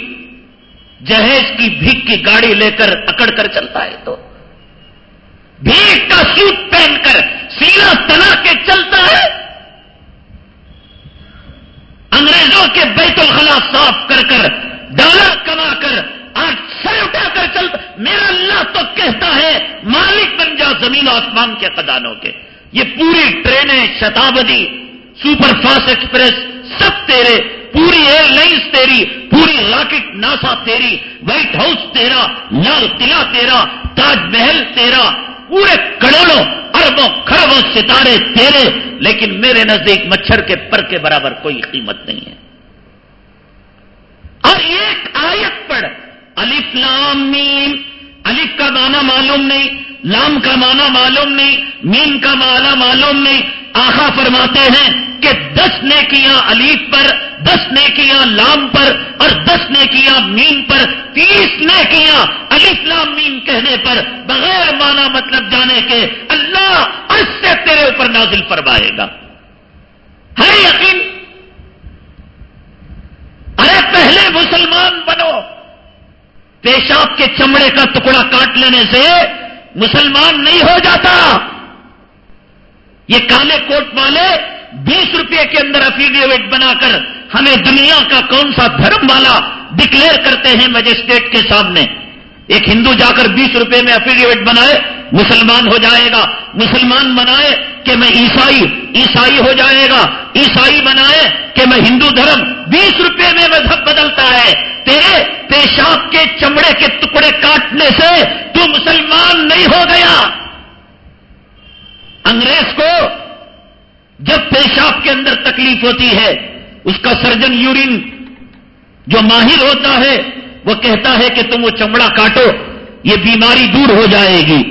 جہیز کی بھیک کی گاڑی لے کر اکڑ کر چلتا ہے تو بھیک کا سوٹ پہن کر سیلا تنا کے چلتا ہے۔ انگریزوں کے بیت الخلا صاف کر کر ڈالر کما کر آج سر اٹھا کر چلتا میرا اللہ تو کہتا ہے، مالک بن جا زمین آسمان کے خدانوں کے۔ یہ پوری ٹرینیں شتابدی، سپر فاسٹ ایکسپریس، سب تیرے پوری ایئر لائنس تیری، پوری راکٹ ناسا تیری، وائٹ ہاؤس تیرا، لال قلعہ تیرا، تاج محل تیرا، پورے کروڑوں اربوں خربوں ستارے تیرے، لیکن میرے نزدیک مچھر کے پر کے برابر کوئی قیمت نہیں ہے۔ اور ایک آیت پڑھ، الف لام میم الف کا معنی معلوم نہیں، لام کا معنی معلوم نہیں مین کا معنی معلوم نہیں۔ آخا فرماتے ہیں کہ دس نے کیا علیف پر، دس نے کیا لام پر اور دس نے کیا مین پر، تیس نے کیا علیف لام مین کہنے پر بغیر مانا مطلب جانے کے اللہ اس سے تیرے اوپر نازل فرمائے گا۔ ہے یقین، ارے پہلے مسلمان بنو۔ پیشاب کے چمڑے کا ٹکڑا کاٹ لینے سے مسلمان نہیں ہو جاتا۔ یہ کالے کوٹ والے بیس روپے کے اندر افیڈیوٹ بنا کر ہمیں دنیا کا کون سا دھرم والا ڈکلیئر کرتے ہیں مجسٹریٹ کے سامنے۔ ایک ہندو جا کر بیس روپے میں افیڈیوٹ بنائے، مسلمان ہو جائے گا۔ مسلمان بنائے کہ میں عیسائی عیسائی ہو جائے گا۔ عیسائی بنائے کہ میں ہندو دھرم۔ بیس روپے میں مذہب بدلتا ہے۔ تیرے پیشاب کے چمڑے کے ٹکڑے کاٹنے سے تو مسلمان نہیں ہو گیا۔ انگریز کو جب پیشاب کے اندر تکلیف ہوتی ہے، اس کا سرجن یورین جو ماہر ہوتا ہے وہ کہتا ہے کہ تم وہ چمڑا کاٹو، یہ بیماری دور ہو جائے گی۔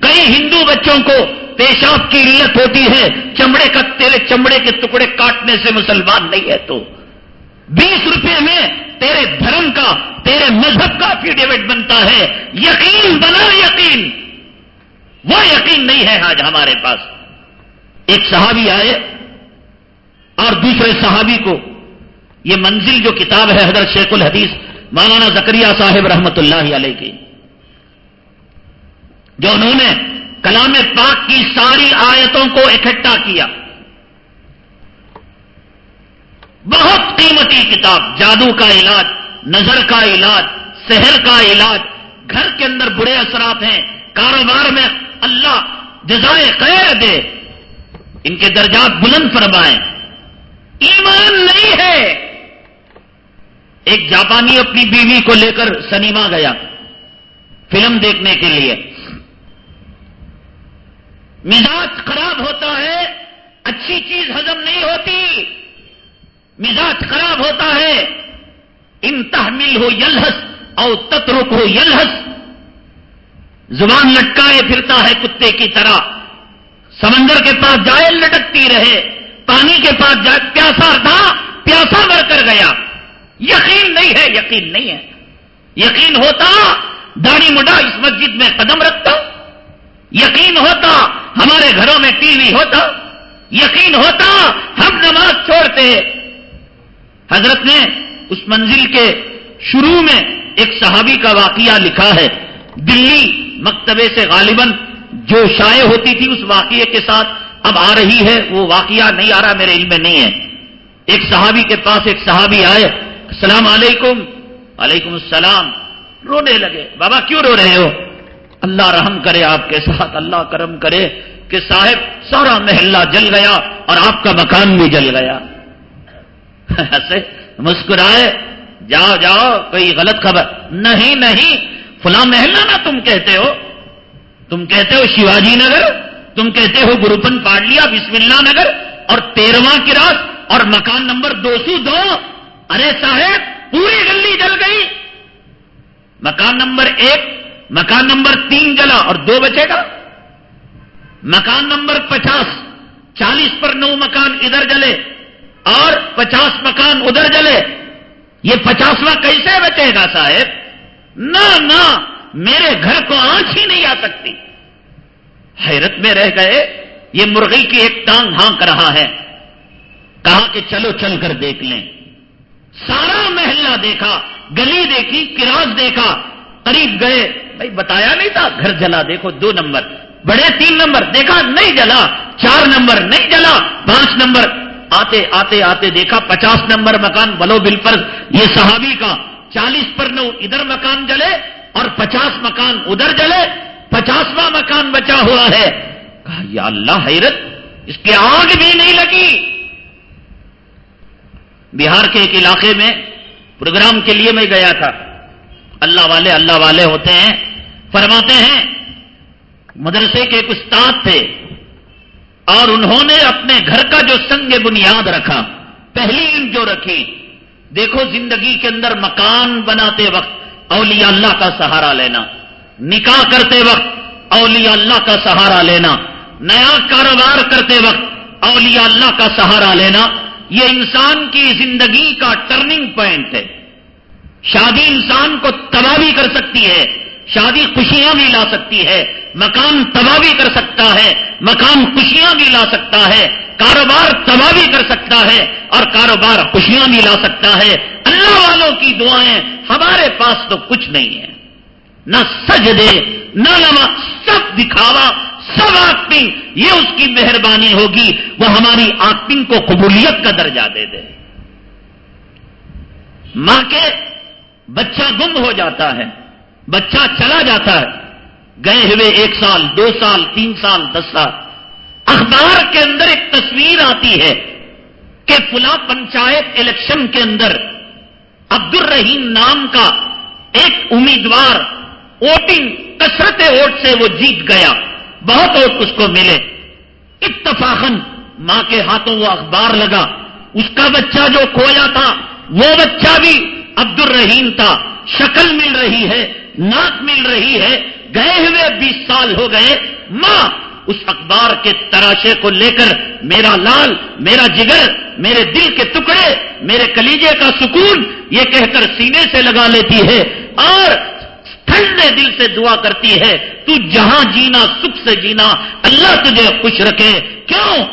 کئی ہندو بچوں کو پیشاب کی علت ہوتی ہے، چمڑے کا تیرے چمڑے کے ٹکڑے کاٹنے سے مسلمان نہیں ہے تو۔ بیس روپے میں تیرے دھرم کا، تیرے مذہب کا افیڈیوٹ بنتا ہے۔ یقین بنا یقین۔ وہ یقین نہیں ہے آج ہمارے پاس۔ ایک صحابی آئے اور دوسرے صحابی کو یہ منزل جو کتاب ہے حضرت شیخ الحدیث مولانا زکریہ صاحب رحمت اللہ علیہ کی، جو انہوں نے کلام پاک کی ساری آیتوں کو اکٹھا کیا۔ بہت قیمتی کتاب، جادو کا علاج، نظر کا علاج شہر کا علاج، گھر کے اندر برے اثرات ہیں، کاروبار میں اللہ جزائے خیر دے۔ ان کے درجات بلند فرمائیں۔ ایمان نہیں ہے۔ ایک جاپانی اپنی بیوی کو لے کر سنیما گیا فلم دیکھنے کے لیے۔ مزاج خراب ہوتا ہے، اچھی چیز ہزم نہیں ہوتی۔ مزاج خراب ہوتا ہے۔ ان تحمل ہو یلحس اور تترک ہو یلحس زبان لٹکائے پھرتا ہے کتے کی طرح۔ سمندر کے پاس جائے، لٹکتی رہے۔ پانی کے پاس جائے، پیاسا تھا، پیاسا مر کر گیا۔ یقین نہیں ہے، یقین نہیں ہے۔ یقین ہوتا داڑھی مڈا اس مسجد میں قدم رکھتا۔ یقین ہوتا ہمارے گھروں میں ٹی وی ہوتا۔ یقین ہوتا ہم نماز چھوڑتے۔ حضرت نے اس منزل کے شروع میں ایک صحابی کا واقعہ لکھا ہے۔ دلی مکتبے سے غالباً جو شائع ہوتی تھی اس واقعے کے ساتھ اب آ رہی ہے۔ وہ واقعہ نہیں آ رہا، میرے علم میں نہیں ہے۔ ایک صحابی کے پاس ایک صحابی آئے۔ السلام علیکم وعلیکم السلام رونے لگے بابا کیوں رو رہے ہو اللہ رحم کرے آپ کے ساتھ اللہ کرم کرے کہ صاحب سارا محلہ جل گیا اور آپ کا مکان بھی جل گیا [laughs] ایسے مسکرائے، جاؤ جاؤ، کوئی غلط خبر۔ نہیں نہیں، فلاں محلہ نا تم کہتے ہو۔ تم کہتے ہو شیواجی نگر، تم کہتے ہو گروپن پاڈلیا بسم اللہ نگر، اور تیرواں کراس اور مکان نمبر دو سو دو۔ ارے صاحب، پوری گلی جل گئی۔ مکان نمبر ایک، مکان نمبر تین جلا اور دو بچے گا۔ مکان نمبر پچاس، چالیس پر نو مکان ادھر جلے اور پچاس مکان ادھر جلے۔ یہ پچاسواں کیسے بچے گا صاحب؟ نہ نہ، میرے گھر کو آنکھ ہی نہیں آ سکتی۔ حیرت میں رہ گئے، یہ مرغی کی ایک ٹانگ ہانک رہا ہے۔ کہا کہ چلو، چل کر دیکھ لیں۔ سارا محلہ دیکھا، گلی دیکھی کراس دیکھا، قریب گئے۔ بھائی، بتایا نہیں تھا؟ گھر جلا، دیکھو، دو نمبر۔ بڑے تین نمبر، دیکھا، نہیں جلا۔ چار نمبر، نہیں جلا۔ پانچ نمبر۔ آتے آتے آتے، دیکھا، پچاس نمبر مکان، بلو بل پر۔ یہ صحابی کا چالیس پر نو، ادھر مکان جلے اور پچاس مکان ادھر جلے۔ پچاسواں مکان بچا ہوا ہے۔ کہا، یا اللہ، حیرت، اس کی آگ بھی نہیں لگی۔ بہار کے ایک علاقے میں پروگرام کے لیے میں گیا تھا۔ اللہ والے اللہ والے ہوتے ہیں۔ فرماتے ہیں، مدرسے کے ایک استاد تھے۔ اور انہوں نے اپنے گھر کا جو سنگ بنیاد رکھا، پہلی جو رکھی، دیکھو زندگی کے اندر مکان بناتے وقت اولیاء اللہ کا سہارا لینا، نکاح کرتے وقت اولیاء اللہ کا سہارا لینا، نیا کاروبار کرتے وقت اولیاء اللہ کا سہارا لینا یہ انسان کی زندگی کا ٹرننگ پوائنٹ ہے۔ شادی انسان کو تباہ بھی کر سکتی ہے، شادی خوشیاں بھی لا سکتی ہے، مکان تباہ بھی کر سکتا ہے، مکان خوشیاں بھی لا سکتا ہے، کاروبار تباہ بھی کر سکتا ہے اور کاروبار خوشیاں بھی لا سکتا ہے۔ اللہ والوں کی دعائیں ہمارے پاس تو کچھ نہیں ہے نہ سج دے نہ لما سب دکھاوا۔ سب ایکٹنگ یہ اس کی مہربانی ہوگی، وہ ہماری ایکٹنگ کو قبولیت کا درجہ دے دے۔ ماں کے بچہ گم ہو جاتا ہے، بچہ چلا جاتا ہے۔ گئے ہوئے ایک سال، دو سال، تین سال، دس سال۔ اخبار کے اندر ایک تصویر آتی ہے کہ فلا پنچایت الیکشن کے اندر عبد الرحیم نام کا ایک امیدوار ووٹنگ کثرت ووٹ سے وہ جیت گیا۔ بہت ووٹ اس کو ملے۔ اتفاقن ماں کے ہاتھوں وہ اخبار لگا۔ اس کا بچہ جو کھویا تھا، وہ بچہ بھی عبد الرحیم تھا۔ شکل مل رہی ہے، ناک مل رہی ہے۔ گئے ہوئے بیس سال ہو گئے۔ ماں، اس اخبار کے تراشے کو لے کر میرا لال، میرا جگر، میرے دل کے ٹکڑے، میرے کلیجے کا سکون، یہ کہہ کر سینے سے لگا لیتی ہے۔ اور ٹھنڈے دل سے دعا کرتی ہے، تو جہاں جینا، سکھ سے جینا، اللہ تجھے خوش رکھے۔ کیوں؟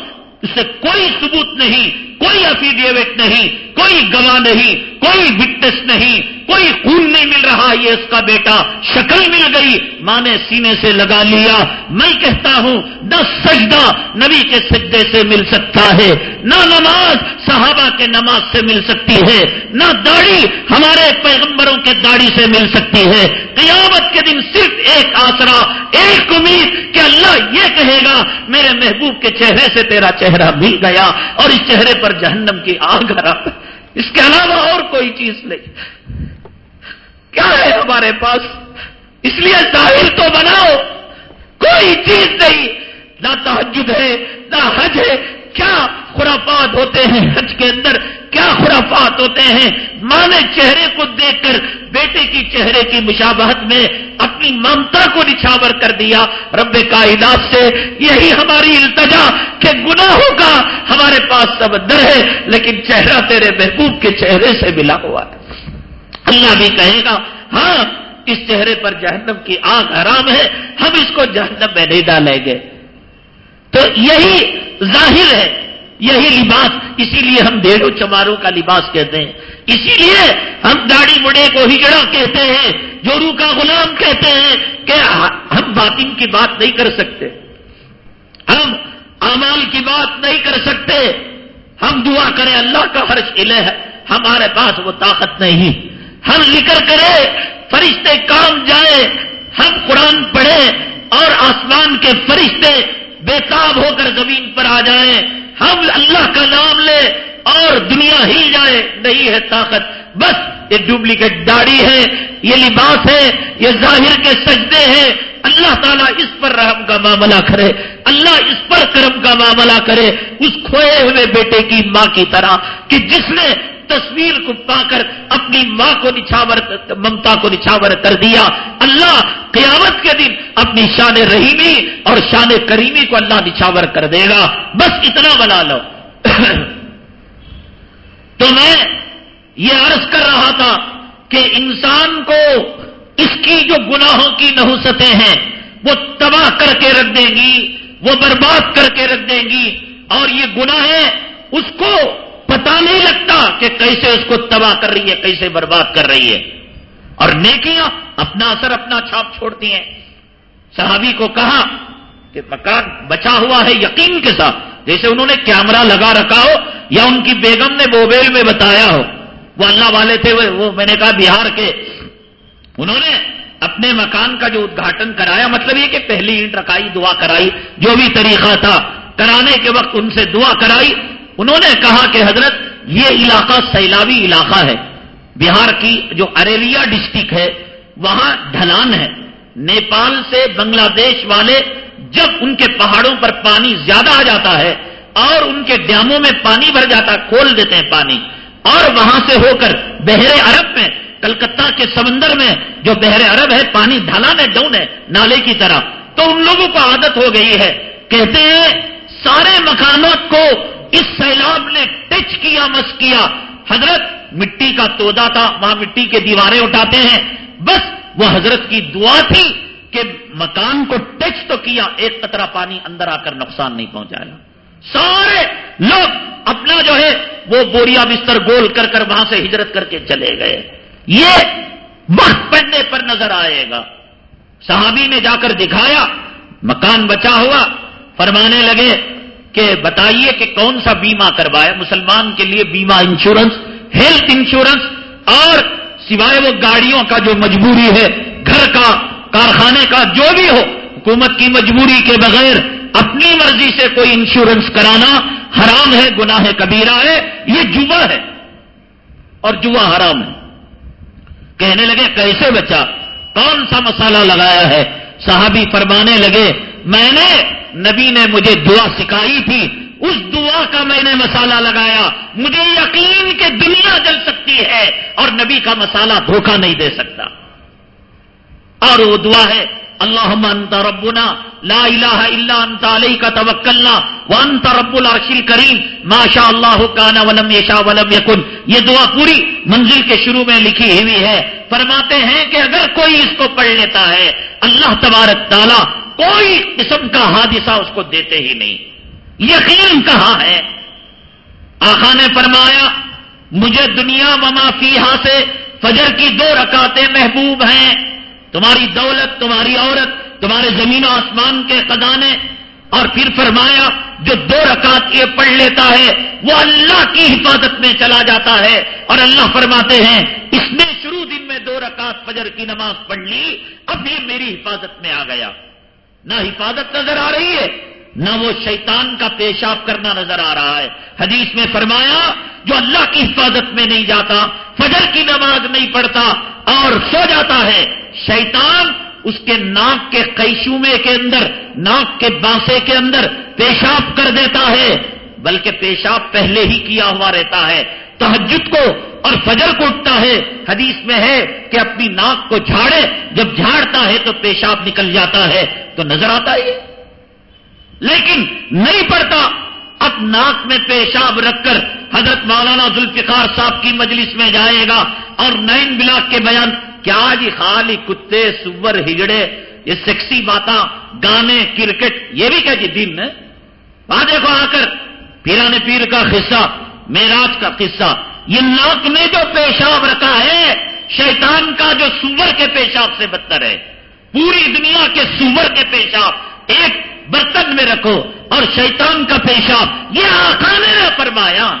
اسے کوئی ثبوت نہیں۔ کوئی افیڈیوٹ نہیں، کوئی گواہ نہیں، کوئی وٹنس نہیں، کوئی خون نہیں مل رہا یہ اس کا بیٹا، شکل مل گئی، ماں نے سینے سے لگا لیا۔ میں کہتا ہوں، نہ سجدہ نبی کے سجدے سے مل سکتا ہے، نہ نماز صحابہ کے نماز سے مل سکتی ہے، نہ داڑھی ہمارے پیغمبروں کے داڑھی سے مل سکتی ہے۔ قیامت کے دن صرف ایک آسرا، ایک امید کہ اللہ یہ کہے گا، میرے محبوب کے چہرے سے تیرا چہرہ مل گیا اور اس چہرے پر جہنم کی آگ ہرا۔ اس کے علاوہ اور کوئی چیز نہیں۔ کیا ہے ہمارے پاس؟ اس لیے ظاہر تو بناؤ۔ کوئی چیز نہیں۔ نہ تحجد ہے، نہ حج ہے کیا خرافات ہوتے ہیں حج کے اندر؟ کیا خرافات ہوتے ہیں؟ ماں نے چہرے کو دیکھ کر بیٹے کی چہرے کی مشابہت میں اپنی ممتا کو نچھاور کر دیا۔ رب کائنات سے یہی ہماری التجا کہ گناہوں کا ہمارے پاس سب در ہے، لیکن چہرہ تیرے محبوب کے چہرے سے ملا ہوا ہے اللہ بھی کہے گا ہاں اس چہرے پر جہنم کی آنکھ حرام ہے، ہم اس کو جہنم میں نہیں ڈالیں گے۔ تو یہی ظاہر ہے، یہی لباس، اسی لیے ہم ڈھیروں چماروں کا لباس کہتے ہیں۔ اسی لیے ہم داڑھی بڑے کو ہجڑا کہتے ہیں، جورو کا غلام کہتے ہیں کہ ہم باطن کی بات نہیں کر سکتے۔ ہم امال کی بات نہیں کر سکتے۔ ہم دعا کریں، اللہ کا حرش الہ ہے، ہمارے پاس وہ طاقت نہیں۔ ہم ذکر کرے فرشتے کام جائے ہم قرآن پڑھے اور آسمان کے فرشتے بےتاب ہو کر زمین پر آ جائیں، ہم اللہ کا نام لے اور دنیا ہل جائے۔ نہیں ہے طاقت۔ بس، یہ ڈپلیکیٹ داڑھی ہے، یہ لباس ہے، یہ ظاہر کے سجدے ہیں۔ اللہ تعالیٰ اس پر رحم کا معاملہ کرے۔ اللہ اس پر کرم کا معاملہ کرے۔ اس کھوئے ہوئے بیٹے کی ماں کی طرح کہ جس نے تصویر کو پا کر اپنی ماں کو نچھاور ممتا کو نچھاور کر دیا۔ اللہ قیامت کے دن اپنی شان رحیمی اور شان کریمی کو اللہ نچھاور کر دے گا۔ بس اتنا بنا لو۔ [coughs] تو میں یہ عرض کر رہا تھا کہ انسان کو اس کی جو گناہوں کی نحوستیں ہیں، وہ تباہ کر کے رکھ دیں گی، وہ برباد کر کے رکھ دیں گی اور یہ گناہیں اس کو پتا نہیں لگتا کہ کیسے اس کو تباہ کر رہی ہے، کیسے برباد کر رہی ہے۔ اور نیکیاں اپنا اثر، اپنا چھاپ چھوڑتی ہیں۔ صحابی کو کہا کہ مکان بچا ہوا ہے یقین کے ساتھ۔ جیسے انہوں نے کیمرہ لگا رکھا ہو یا ان کی بیگم نے موبائل میں بتایا ہو۔ وہ اللہ والے تھے، وہ میں نے کہا بہار کے۔ انہوں نے اپنے مکان کا جو ادھاٹن کرایا مطلب یہ کہ پہلی اینٹ رکھائی، دعا کرائی، جو بھی طریقہ تھا، کرانے کے وقت ان سے دعا کرائی۔ انہوں نے کہا کہ حضرت، یہ علاقہ سیلابی علاقہ ہے۔ بہار کی جو اریلیا ڈسٹرکٹ ہے، وہاں ڈھلان ہے۔ نیپال سے بنگلہ دیش والے جب ان کے پہاڑوں پر پانی زیادہ آ جاتا ہے اور ان کے ڈیموں میں پانی بھر جاتا، کھول دیتے ہیں پانی۔ اور وہاں سے ہو کر بحر عرب میں، کلکتہ کے سمندر میں جو بحر عرب ہے، پانی ڈھلان ہے ڈاؤن ہے، نالے کی طرح۔ تو ان لوگوں کو عادت ہو گئی ہے۔ کہتے ہیں، سارے مکانات کو اس سیلاب نے ٹچ کیا، مس کیا۔ حضرت مٹی کا تودا تھا، وہاں مٹی کے دیواریں اٹھاتے ہیں۔ بس وہ حضرت کی دعا تھی کہ مکان کو ٹچ تو کیا، ایک قطرہ پانی اندر آ کر نقصان نہیں پہنچایا سارے لوگ اپنا جو ہے، وہ بوریا بستر گول کر کر وہاں سے ہجرت کر کے چلے گئے۔ یہ وقت پڑنے پر نظر آئے گا۔ صحابی نے جا کر دکھایا، مکان بچا ہوا، فرمانے لگے کہ بتائیے کہ کون سا بیمہ کروایا مسلمان کے لیے بیمہ انشورنس، ہیلتھ انشورنس، اور سوائے وہ گاڑیوں کا جو مجبوری ہے، گھر کا، کارخانے کا، جو بھی ہو، حکومت کی مجبوری کے بغیر اپنی مرضی سے کوئی انشورنس کرانا حرام ہے، گناہ کبیرہ ہے، یہ جوا ہے، اور جوا حرام ہے۔ کہنے لگے، کیسے بچا؟ کون سا مسالہ لگایا ہے؟ صحابی فرمانے لگے، میں نے نبی نے مجھے دعا سکھائی تھی، اس دعا کا میں نے مسالہ لگایا۔ مجھے یقین کہ دنیا جل سکتی ہے اور نبی کا مسالہ دھوکہ نہیں دے سکتا۔ اور وہ دعا ہے اللہ انت ربنا، لا الہ الا انت علیہ کا توکلنا وانت رب العرش کریم ماشاء اللہ کانا ولم یشا ولم یکن۔ یہ دعا پوری منزل کے شروع میں لکھی ہوئی ہے۔ فرماتے ہیں کہ اگر کوئی اس کو پڑھ لیتا ہے، اللہ تبارک تعالی کوئی قسم کا حادثہ اس کو دیتے ہی نہیں۔ یقین کہاں ہے؟ آخا نے فرمایا، مجھے دنیا وما فیہا سے فجر کی دو رکعتیں محبوب ہیں۔ تمہاری دولت، تمہاری عورت، تمہارے زمین و آسمان کے خزانے۔ اور پھر فرمایا، جو دو رکعت یہ پڑھ لیتا ہے، وہ اللہ کی حفاظت میں چلا جاتا ہے۔ اور اللہ فرماتے ہیں، اس نے شروع دن میں دو رکعت فجر کی نماز پڑھ لی، اب یہ میری حفاظت میں آ گیا۔ نہ حفاظت نظر آ رہی ہے، نہ وہ شیطان کا پیشاب کرنا نظر آ رہا ہے۔ حدیث میں فرمایا، جو اللہ کی حفاظت میں نہیں جاتا، فجر کی نماز نہیں پڑھتا اور سو جاتا ہے، شیطان اس کے ناک کے قیشومے کے اندر، ناک کے بانسے کے اندر پیشاب کر دیتا ہے، بلکہ پیشاب پہلے ہی کیا ہوا رہتا ہے۔ تحجد کو اور فجر کو اٹھتا ہے۔ حدیث میں ہے کہ اپنی ناک کو جھاڑے، جب جھاڑتا ہے تو پیشاب نکل جاتا ہے۔ تو نظر آتا ہے۔ لیکن نہیں پڑتا اب ناک میں پیشاب رکھ کر حضرت مولانا ذوالفقار صاحب کی مجلس میں جائے گا اور نائن بلاک کے بیان کیا جی خالی کتے سور ہجڑے، یہ سیکسی باتاں، گانے، کرکٹ، یہ بھی کیا جی دن ہے وہاں دیکھو آ کر پیرانے پیر کا قصہ۔ میراج کا قصہ یہ ناک میں جو پیشاب رکھا ہے، شیطان کا جو سور کے پیشاب سے بدتر ہے۔ پوری دنیا کے سور کے پیشاب ایک برتن میں رکھو اور شیطان کا پیشاب یہ آخا نے فرمایا۔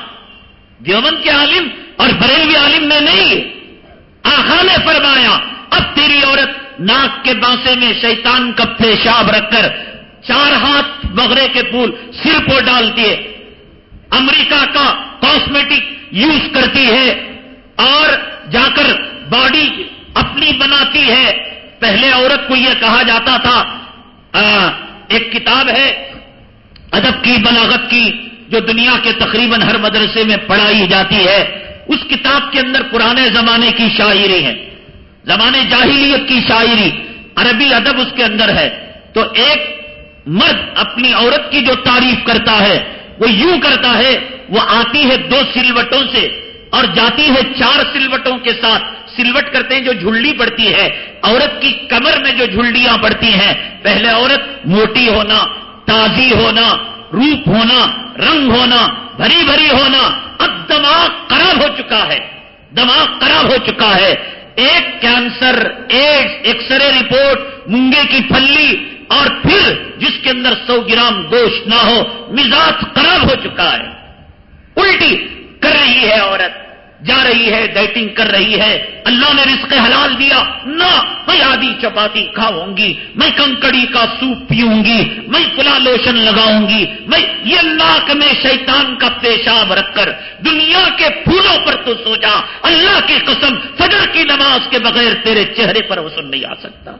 دیوبند کے عالم اور بریلوی عالم نے نہیں۔ آخا نے فرمایا، اب تیری عورت ناک کے بانسے میں شیطان کا پیشاب رکھ کر چار ہاتھ بغرے کے پھول سر کو ڈالتی ہے امریکہ کا کاسمیٹک یوز کرتی ہے اور جا کر باڈی اپنی بناتی ہے۔ پہلے عورت کو یہ کہا جاتا تھا ایک کتاب ہے، ادب کی بلاغت کی، جو دنیا کے تقریباً ہر مدرسے میں پڑھائی جاتی ہے۔ اس کتاب کے اندر پرانے زمانے کی شاعری ہے، زمانے جاہلیت کی شاعری، عربی ادب اس کے اندر ہے۔ تو ایک مرد اپنی عورت کی جو تعریف کرتا ہے وہ یوں کرتا ہے، وہ آتی ہے دو سلوٹوں سے اور جاتی ہے چار سلوٹوں کے ساتھ۔ سلوٹ کرتے ہیں جو جھلڈی پڑتی ہے عورت کی کمر میں جو جھلڈیاں پڑتی ہیں، پہلے عورت موٹی ہونا، تازی ہونا، روپ ہونا، رنگ ہونا، بھری بھری ہونا، اب دماغ خراب ہو چکا ہے۔ دماغ خراب ہو چکا ہے۔ ایک cancer AIDS X ray report, مونگے کی پھلی اور پھر جس کے اندر سو گرام گوشت نہ ہو، مزاج خراب ہو چکا ہے۔ الٹی کر رہی ہے عورت، جا رہی ہے ڈائٹنگ کر رہی ہے۔ اللہ نے رزق حلال دیا۔ نہ، میں آدھی چپاتی کھاؤں گی، میں کنکڑی کا سوپ پیوں گی، میں فلا لوشن لگاؤں گی۔ میں یہ ناک میں شیطان کا پیشاب رکھ کر دنیا کے پھولوں پر تو سوچا، اللہ کی قسم، فجر کی نماز کے بغیر تیرے چہرے پر وسن نہیں آ سکتا۔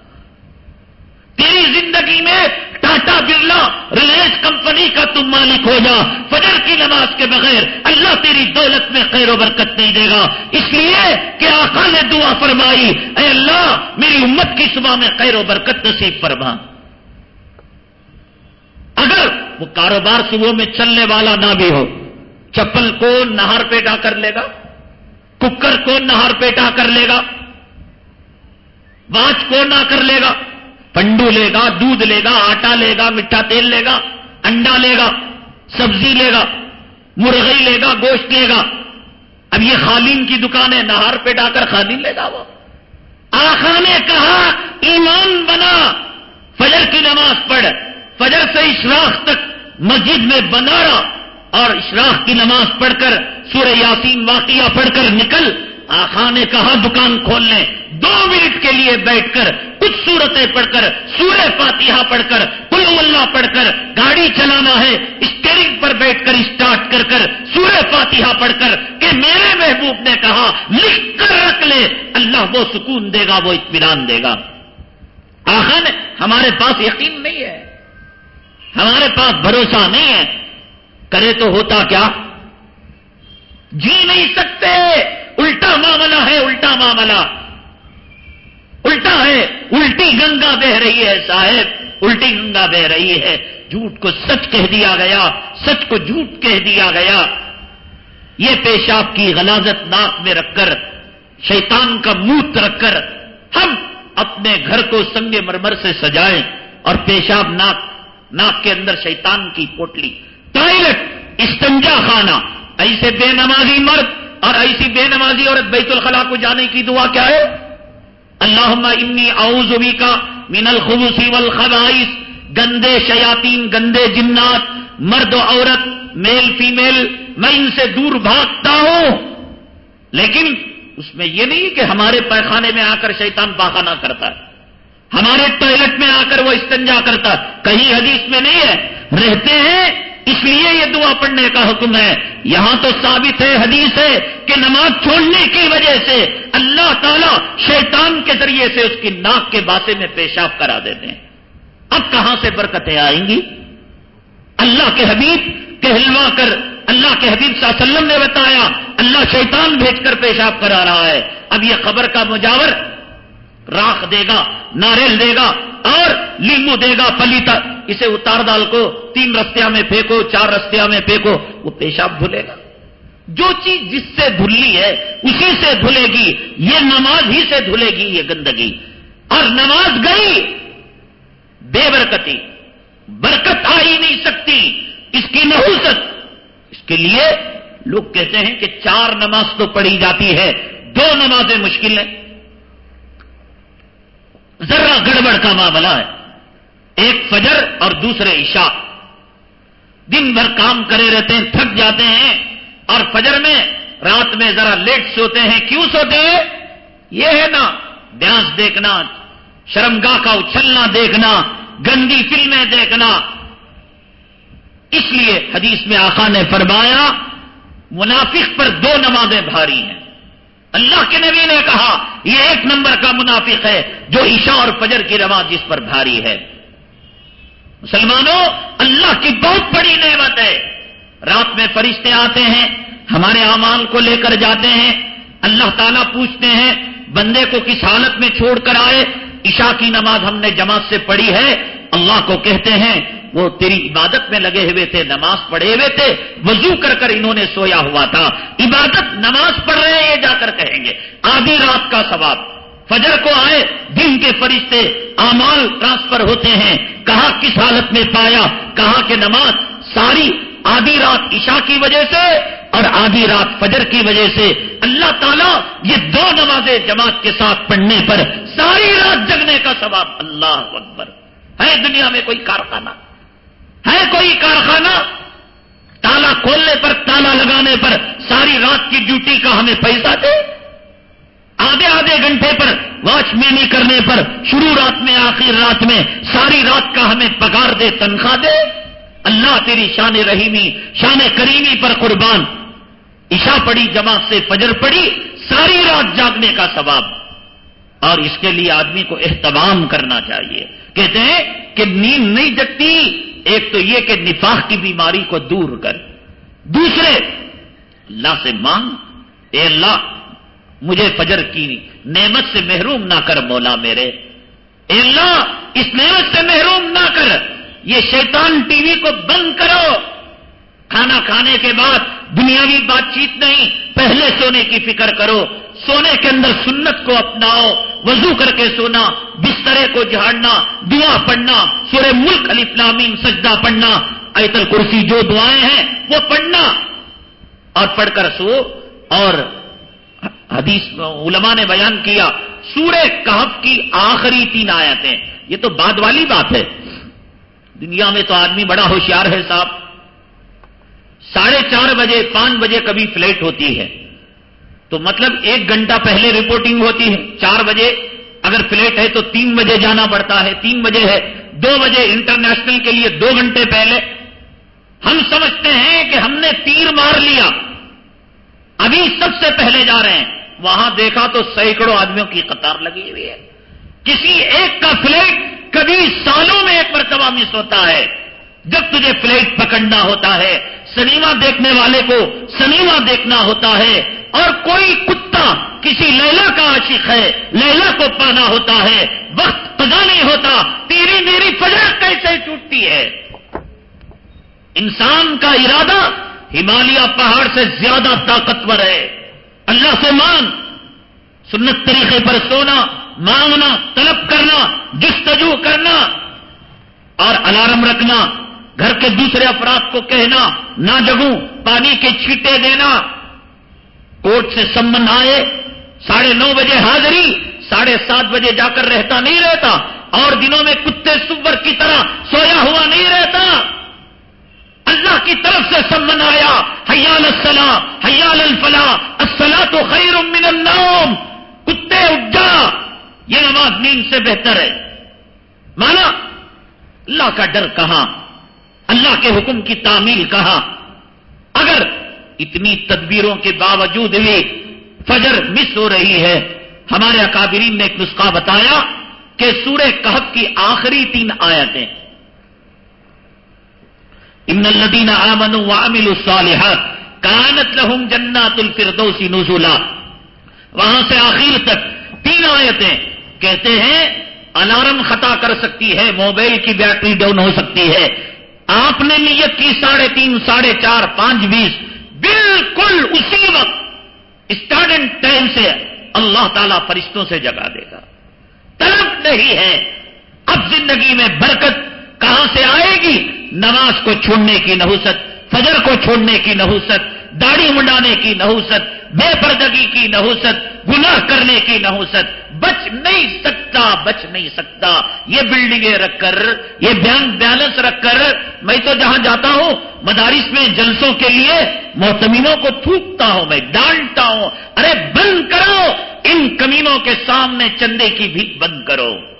تیری زندگی میں ٹاٹا برلا ریلائنس کمپنی کا تم مالک ہو جا۔ فجر کی نماز کے بغیر اللہ تیری دولت میں خیر و برکت نہیں دے گا۔ اس لیے کہ آقا نے دعا فرمائی، اے اللہ، میری امت کی صبح میں خیر و برکت نصیب فرما۔ اگر وہ کاروبار صبح میں چلنے والا نہ بھی ہو، چپل کو نہار پیٹا کر لے گا، ککر کو نہار پیٹا کر لے گا، واچ کو نہ کر لے گا پنڈو لے گا، دودھ لے گا، آٹا لے گا، میٹھا تیل لے گا، انڈا لے گا، سبزی لے گا مرغئی لے گا، گوشت لے گا۔ اب یہ خالین کی دکان ہے، نہار پہ ڈا کر خالین لے گا وہ آخا نے کہا، ایمان بنا، فجر کی نماز پڑھ، فجر سے اشراق تک مسجد میں بنا رہا اور اشراق کی نماز پڑھ کر سورہ یاسین واقعہ پڑھ کر نکل۔ آخا نے کہا دکان کھول لیں۔ دو منٹ کے لیے بیٹھ کر کچھ صورتیں پڑھ کر، سورہ فاتحہ پڑھ کر کل اللہ پڑھ کر، گاڑی چلانا ہے اسٹیئرنگ پر بیٹھ کر، اسٹارٹ کر کر، سورہ فاتحہ پڑھ کر کہ میرے محبوب نے کہا، لکھ کر رکھ لے۔ اللہ وہ سکون دے گا، وہ اطمینان دے گا۔ آخر ہمارے پاس یقین نہیں ہے۔ ہمارے پاس بھروسہ نہیں ہے۔ کرے تو ہوتا کیا؟ جی نہیں سکتے۔ الٹا معاملہ ہے، الٹا معاملہ۔ الٹا ہے، الٹی گنگا بہ رہی ہے صاحب۔ الٹی گنگا بہ رہی ہے۔ جھوٹ کو سچ کہہ دیا گیا، سچ کو جھوٹ کہہ دیا گیا۔ یہ پیشاب کی غلازت ناک میں رکھ کر، شیطان کا موت رکھ کر ہم اپنے گھر کو سنگ مرمر سے سجائیں اور پیشاب ناک ناک کے اندر شیطان کی پوٹلی۔ ٹوائلٹ استنجا خانہ۔ ایسے بے نمازی مرد اور ایسی بے نمازی عورت بیت الخلاء کو جانے کی دعا کیا ہے؟ اللہ انی اعوذ کا من الخبوسی والخبائث، گندے شیاطین، گندے جنات، مرد و عورت، میل فیمیل، میں ان سے دور بھاگتا ہوں۔ لیکن اس میں یہ نہیں کہ ہمارے پیخانے میں آ کر شیطان پاخانہ کرتا ہے۔ ہمارے ٹوائلٹ میں آ کر وہ استنجا کرتا ہے۔ کہیں حدیث میں نہیں ہے، رہتے ہیں اس لیے یہ دعا پڑھنے کا حکم ہے۔ یہاں تو ثابت ہے، حدیث ہے کہ نماز چھوڑنے کی وجہ سے اللہ تعالیٰ شیطان کے ذریعے سے اس کی ناک کے باتیں میں پیشاب کرا دیتے ہیں۔ اب کہاں سے برکتیں آئیں گی؟ اللہ کے حبیب کہلوا کر اللہ کے حبیب صلی اللہ علیہ وسلم نے بتایا، اللہ شیطان بھیج کر پیشاب کرا رہا ہے۔ اب یہ خبر کا مجاور راکھ دے گا، ناریل دے گا اور لیمو دے گا پلیتا۔ اسے اتار ڈال کو، تین رستیا میں پھینکو، چار رستیا میں پھینکو، وہ پیشاب دھلے گا۔ جو چیز جس سے دھلی ہے، اسی سے دھلے گی۔ یہ نماز ہی سے دھلے گی، یہ گندگی۔ اور نماز گئی، بے برکتی۔ برکت آ ہی نہیں سکتی۔ اس کی نحوست۔ اس کے لیے لوگ کہتے ہیں کہ چار نماز تو پڑھی جاتی ہے۔ دو نمازیں مشکل ہیں۔ ذرا گڑبڑ کا معاملہ ہے۔ ایک فجر اور دوسرے عشاء۔ دن بھر کام کرے رہتے ہیں، تھک جاتے ہیں۔ اور فجر میں، رات میں ذرا لیٹ سوتے ہیں۔ کیوں سوتے ہیں؟ یہ ہے نا ڈانس دیکھنا، شرمگاہ کا اچھلنا دیکھنا، گندی فلمیں دیکھنا۔ اس لیے حدیث میں آخا نے فرمایا، منافق پر دو نمازیں بھاری ہیں۔ اللہ کے نبی نے کہا، یہ ایک نمبر کا منافق ہے جو عشاء اور فجر کی نماز جس پر بھاری ہے۔ مسلمانوں، اللہ کی بہت بڑی نعمت ہے۔ رات میں فرشتے آتے ہیں، ہمارے اعمال کو لے کر جاتے ہیں، اللہ تعالیٰ پوچھتے ہیں، بندے کو کس حالت میں چھوڑ کر آئے؟ عشاء کی نماز ہم نے جماعت سے پڑھی ہے، اللہ کو کہتے ہیں وہ تیری عبادت میں لگے ہوئے تھے، نماز پڑھے ہوئے تھے، وضو کر کر انہوں نے سویا ہوا تھا۔ عبادت نماز پڑھ رہے ہیں یہ جا کر کہیں گے۔ آدھی رات کا ثواب۔ فجر کو آئے، دن کے فرشتے امال ٹرانسفر ہوتے ہیں۔ کہاں کس حالت میں پایا؟ کہاں کہ نماز ساری آدھی رات عشاء کی وجہ سے اور آدھی رات فجر کی وجہ سے۔ اللہ تعالیٰ یہ دو نمازیں جماعت کے ساتھ پڑھنے پر ساری رات جگنے کا ثواب۔ اللہ اکبر۔ ہے دنیا میں کوئی کارخانہ۔ ہے کوئی کارخانہ؟ تالا کھولنے پر، تالا لگانے پر ساری رات کی ڈیوٹی کا ہمیں پیسہ دے۔ آدھے آدھے گھنٹے پر واچ مینی کرنے پر شروع رات میں، آخر رات میں ساری رات کا ہمیں پگار دے، تنخواہ دے۔ اللہ تیری شان رحیمی، شان کریمی پر قربان۔ عشاء پڑی، جماعت سے فجر پڑی، ساری رات جاگنے کا ثواب۔ اور اس کے لیے آدمی کو اہتمام کرنا چاہیے۔ کہتے ہیں کہ نیند نہیں جگتی۔ ایک تو یہ کہ نفاق کی بیماری کو دور کر۔ دوسرے، اللہ سے مانگ، اے اللہ، مجھے فجر کی نعمت سے محروم نہ کر مولا میرے۔ اے اللہ، اس نعمت سے محروم نہ کر۔ یہ شیطان ٹی وی کو بند کرو۔ کھانا کھانے کے بعد دنیاوی بات چیت نہیں، پہلے سونے کی فکر کرو۔ سونے کے اندر سنت کو اپناؤ۔ وضو کر کے سونا، بسترے کو جھاڑنا، دعا پڑھنا، سورہ ملک علی فلامین سجدہ پڑھنا ایت الکرسی جو دعائیں ہیں، وہ پڑھنا۔ اور پڑھ کر سو۔ اور حدیث علماء نے بیان کیا، سورہ کہف کی آخری تین آیتیں۔ یہ تو بعد والی بات ہے۔ دنیا میں تو آدمی بڑا ہوشیار ہے صاحب۔ ساڑھے چار بجے، پانچ بجے کبھی فلائٹ ہوتی ہے۔ تو مطلب ایک گھنٹہ پہلے رپورٹنگ ہوتی ہے، چار بجے۔ اگر فلیٹ ہے تو تین بجے جانا پڑتا ہے، تین بجے ہے۔ دو بجے انٹرنیشنل کے لیے دو گھنٹے پہلے۔ ہم سمجھتے ہیں کہ ہم نے تیر مار لیا۔ ابھی سب سے پہلے جا رہے ہیں۔ وہاں دیکھا تو سینکڑوں آدمیوں کی قطار لگی ہوئی ہے۔ کسی ایک کا فلیٹ کبھی سالوں میں ایک مرتبہ مس ہوتا ہے۔ جب تجھے فلیٹ پکڑنا ہوتا ہے سنیما دیکھنے والے کو سنیما دیکھنا ہوتا ہے اور کوئی کتا کسی لیلا کا عاشق ہے، لیلا کو پانا ہوتا ہے، وقت پدا نہیں ہوتا تیری میری فجر کیسے ٹوٹتی ہے۔ انسان کا ارادہ ہمالیہ پہاڑ سے زیادہ طاقتور ہے۔ اللہ سے مان سنت طریقے پر سونا، مانگنا، طلب کرنا جستجو کرنا اور الارم رکھنا۔ گھر کے دوسرے افراد کو کہنا، نہ جگوں، پانی کے چھیٹے دینا۔ کوٹ سے سمن آئے، ساڑھے نو بجے حاضری، ساڑھے سات بجے جا کر رہتا نہیں رہتا۔ اور دنوں میں کتے سور کی طرح سویا ہوا نہیں رہتا۔ اللہ کی طرف سے سمن آیا، حیال السلام حیال الفلاح السلام تو خیر من النوم۔ کتے اٹھ جا، یہ نماز نیند سے بہتر ہے۔ مانا اللہ کا ڈر کہاں؟ اللہ کے حکم کی تعمیل کہا۔ اگر اتنی تدبیروں کے باوجود بھی فجر مس ہو رہی ہے، ہمارے اکابرین نے ایک نسخہ بتایا کہ سورہ کہب کی آخری تین آیتیں۔ ان الدین امن وامل الصالحات کانت لہم جنات الفردوسی نزولا وہاں سے آخر تک تین آیتیں کہتے ہیں، الارم خطا کر سکتی ہے، موبائل کی بیٹری ڈاؤن ہو سکتی ہے آپ نے نیت کی ساڑھے تین، ساڑھے چار، پانچ، بیس۔ بالکل اسی وقت اسٹارڈنٹ ٹائم سے اللہ تعالیٰ فرشتوں سے جگا دے گا۔ طلب نہیں ہے اب زندگی میں برکت کہاں سے آئے گی؟ نماز کو چھوڑنے کی نحوست، فجر کو چھوڑنے کی نحوست، داڑھی منڈانے کی نحوست بے پردگی کی نحوست گناہ کرنے کی نحوست بچ نہیں سکتا، بچ نہیں سکتا۔ یہ بلڈنگیں رکھ کر، یہ بینک بیلنس رکھ کر، میں تو جہاں جاتا ہوں، مدارس میں، جلسوں کے لیے محتمینوں کو تھوکتا ہوں، میں ڈانٹتا ہوں۔ ارے بند کرو ان کمینوں کے سامنے چندے کی بھی بند کرو۔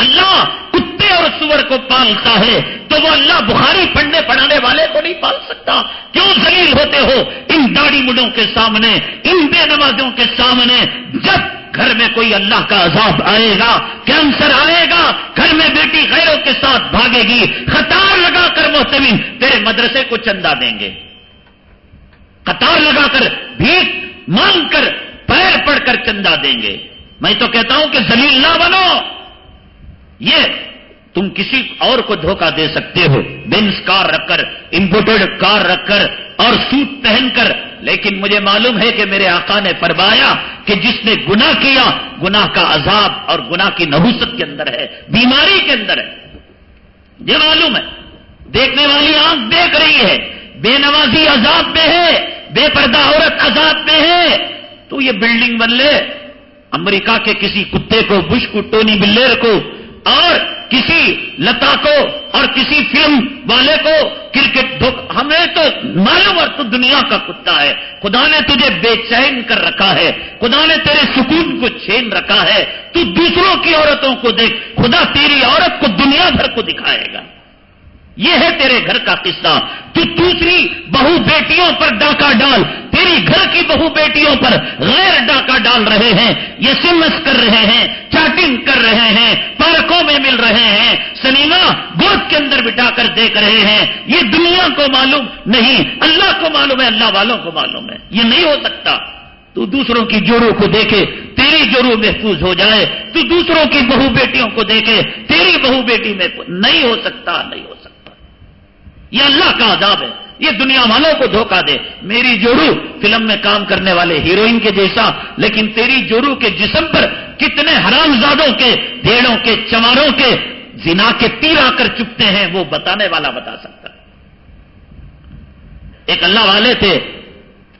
اللہ کتے اور سور کو پالتا ہے تو وہ اللہ بخاری پڑھنے پڑھانے والے کو نہیں پال سکتا۔ کیوں ذلیل ہوتے ہو؟ ان داڑی مڈوں کے سامنے، ان بے نمازوں کے سامنے۔ جب گھر میں کوئی اللہ کا عذاب آئے گا، کینسر آئے گا، گھر میں بیٹی غیروں کے ساتھ بھاگے گی، قطار لگا کر محتمین تیرے مدرسے کو چندہ دیں گے۔ قطار لگا کر بھیک مانگ کر پیر پڑ کر چندہ دیں گے۔ میں تو کہتا ہوں کہ زلیل نہ بنو۔ یہ تم کسی اور کو دھوکہ دے سکتے ہو۔ بینس کار رکھ کر امپورٹڈ کار رکھ کر اور سوٹ پہن کر۔ لیکن مجھے معلوم ہے کہ میرے آقا نے فرمایا کہ جس نے گناہ کیا، گناہ کا عذاب اور گناہ کی نحوست کے اندر ہے، بیماری کے اندر ہے۔ یہ معلوم ہے، دیکھنے والی آنکھ دیکھ رہی ہے۔ بے نوازی عذاب میں ہے، بے پردہ عورت عذاب میں ہے۔ تو یہ بلڈنگ بن لے۔ امریکہ کے کسی کتے کو، بش کو، ٹونی بلیر کو اور کسی لتا کو اور کسی فلم والے کو کرکٹ ہمیں تو معلوم اور تو دنیا کا کتا ہے۔ خدا نے تجھے بے چین کر رکھا ہے۔ خدا نے تیرے سکون کو چھین رکھا ہے۔ تو دوسروں کی عورتوں کو دیکھ۔ خدا تیری عورت کو دنیا بھر کو دکھائے گا۔ یہ ہے تیرے گھر کا قصہ۔ تو دوسری بہو بیٹیوں پر ڈاکہ ڈال۔ تیری گھر کی بہو بیٹیوں پر غیر ڈاکہ ڈال رہے ہیں۔ یہ سمس کر رہے ہیں، چیٹنگ کر رہے ہیں، پارکوں میں مل رہے ہیں۔ سنیما گود کے اندر بٹا کر دیکھ رہے ہیں۔ یہ دنیا کو معلوم نہیں، اللہ کو معلوم ہے، اللہ والوں کو معلوم ہے۔ یہ نہیں ہو سکتا۔ تو دوسروں کی جوڑوں کو دیکھے، تیری جوڑوں محفوظ ہو جائے۔ تو دوسروں کی بہو بیٹیوں کو دیکھے، تیری بہو بیٹی میں نہیں ہو سکتا، نہیں ہو سکتا۔ یہ اللہ کا عذاب ہے۔ یہ دنیا والوں کو دھوکہ دے۔ میری جورو فلم میں کام کرنے والے ہیروئن کے جیسا، لیکن تیری جورو کے جسم پر کتنے حرام زادوں کے، بھیڑوں کے، چماروں کے زنا کے تیر آ کر چپتے ہیں، وہ بتانے والا بتا سکتا۔ ایک اللہ والے تھے،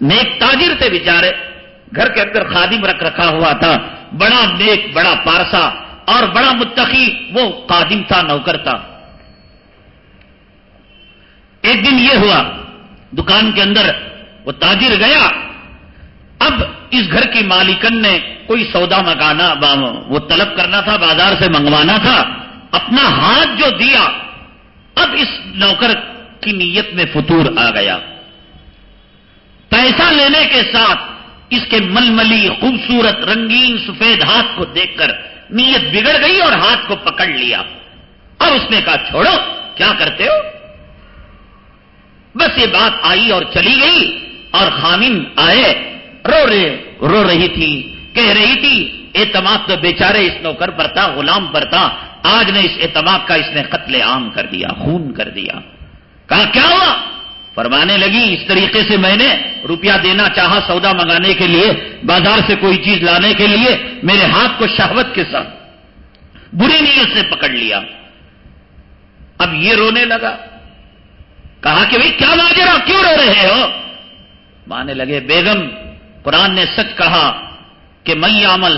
نیک تاجر تھے بیچارے۔ گھر کے اندر خادم رکھ رکھا ہوا تھا۔ بڑا نیک، بڑا پارسا اور بڑا متقی، وہ قادم تھا، نوکر تھا۔ ایک دن یہ ہوا، دکان کے اندر وہ تاجر گیا، اب اس گھر کی مالکن نے کوئی سودا منگانا وہ طلب کرنا تھا، بازار سے منگوانا تھا، اپنا ہاتھ جو دیا، اب اس نوکر کی نیت میں فطور آ گیا۔ پیسہ لینے کے ساتھ اس کے ململی، خوبصورت، رنگین، سفید ہاتھ کو دیکھ کر نیت بگڑ گئی اور ہاتھ کو پکڑ لیا۔ اور اس نے کہا، چھوڑو، کیا کرتے ہو؟ بس یہ بات آئی اور چلی گئی اور خامن آئے، رو رہے، رو رہی تھی، کہہ رہی تھی اعتماد تو بیچارے اس نوکر پر تھا، غلام پر تھا، آج نے اس اعتماد کا اس نے قتل عام کر دیا، خون کر دیا۔ کہا، کیا ہوا؟ فرمانے لگی، اس طریقے سے میں نے روپیہ دینا چاہا سودا منگانے کے لیے، بازار سے کوئی چیز لانے کے لیے، میرے ہاتھ کو شہوت کے ساتھ۔ بری نیت سے پکڑ لیا۔ اب یہ رونے لگا۔ کہا کہ بھائی کیا ماجرا کیوں رو رہے ہو؟ مانے لگے، بیگم، قرآن نے سچ کہا کہ میں عمل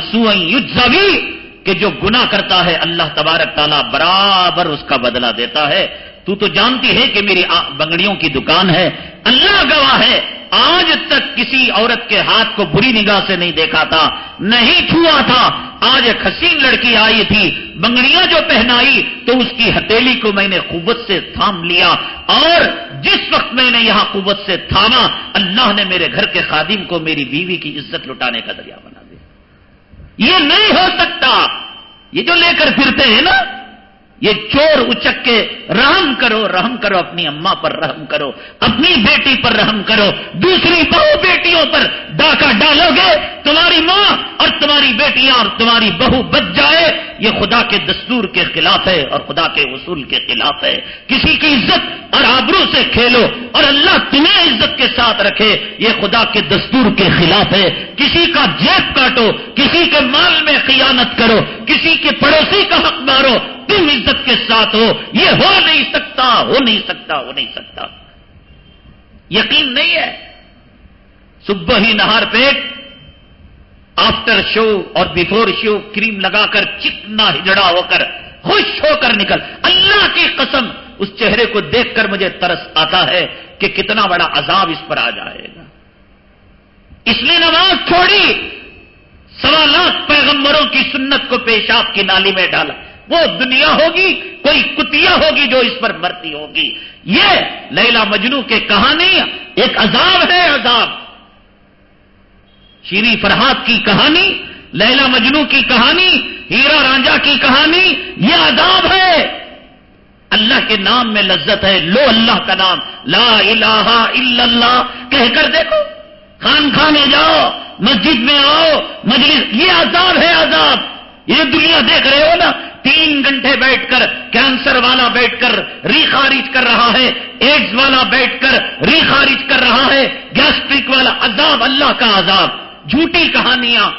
بھی کہ جو گنا کرتا ہے، اللہ تبارک تعالیٰ برابر اس کا بدلہ دیتا ہے۔ تو تو جانتی ہے کہ میری بنگڑیوں کی دکان ہے۔ اللہ گواہ ہے۔ آج تک کسی عورت کے ہاتھ کو بری نگاہ سے نہیں دیکھا تھا، نہیں چھوا تھا۔ آج ایک حسین لڑکی آئی تھی، بنگڑیاں جو پہنائی تو اس کی ہتیلی کو میں نے قوت سے تھام لیا۔ اور جس وقت میں نے یہاں قوت سے تھاما، اللہ نے میرے گھر کے خادم کو میری بیوی کی عزت لٹانے کا ذریعہ بنا دیا۔ یہ نہیں ہو سکتا۔ یہ جو لے کر پھرتے ہیں نا یہ چور اچک کے رحم کرو رحم کرو اپنی اماں پر رحم کرو، اپنی بیٹی پر رحم کرو، دوسری بہو بیٹیوں پر ڈاکہ ڈالو گے، تمہاری ماں اور تمہاری بیٹیاں اور تمہاری بہو بچ جائے۔ یہ خدا کے دستور کے خلاف ہے اور خدا کے اصول کے خلاف ہے۔ کسی کی عزت اور آبرو سے کھیلو اور اللہ تمہیں عزت کے ساتھ رکھے، یہ خدا کے دستور کے خلاف ہے۔ کسی کا جیب کاٹو، کسی کے مال میں خیانت کرو، کسی کے پڑوسی کا حق مارو تم عزت کے ساتھ ہو، یہ ہو نہیں سکتا، ہو نہیں سکتا، ہو نہیں سکتا۔ یقین نہیں ہے۔ صبح ہی نہار پیٹ آفٹر شو اور بفور شو کریم لگا کر چکنا ہجڑا ہو کر خوش ہو کر نکل۔ اللہ کی قسم، اس چہرے کو دیکھ کر مجھے ترس آتا ہے کہ کتنا بڑا عذاب اس پر آ جائے گا۔ اس نے نماز چھوڑی سوا لاکھ پیغمبروں کی سنت کو پیشاب کی نالی میں ڈالا۔ وہ دنیا ہوگی، کوئی کتیا ہوگی جو اس پر مرتی ہوگی۔ یہ لیلا مجنو کے کہانی ایک عذاب ہے، عذاب۔ شیری فرحات کی کہانی لیلا مجنو کی کہانی، ہیرا رانجا کی کہانی، یہ عذاب ہے۔ اللہ کے نام میں لذت ہے، لو اللہ کا نام۔ لا الہ الا اللہ۔ کہہ کر دیکھو، خان خانے جاؤ، مسجد میں آؤ، مجلس، یہ عذاب ہے، عذاب۔ یہ دنیا دیکھ رہے ہو نا، تین گھنٹے بیٹھ کر کینسر والا بیٹھ کر ری خارج کر رہا ہے، ایڈز والا بیٹھ کر ری خارج کر رہا ہے، گیسٹرک والا عذاب، اللہ کا عذاب۔ جھوٹی کہانیاں،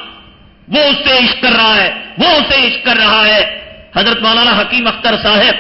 وہ اس سے عشق کر رہا ہے، وہ اسے عشق کر رہا ہے۔ حضرت مولانا حکیم اختر صاحب،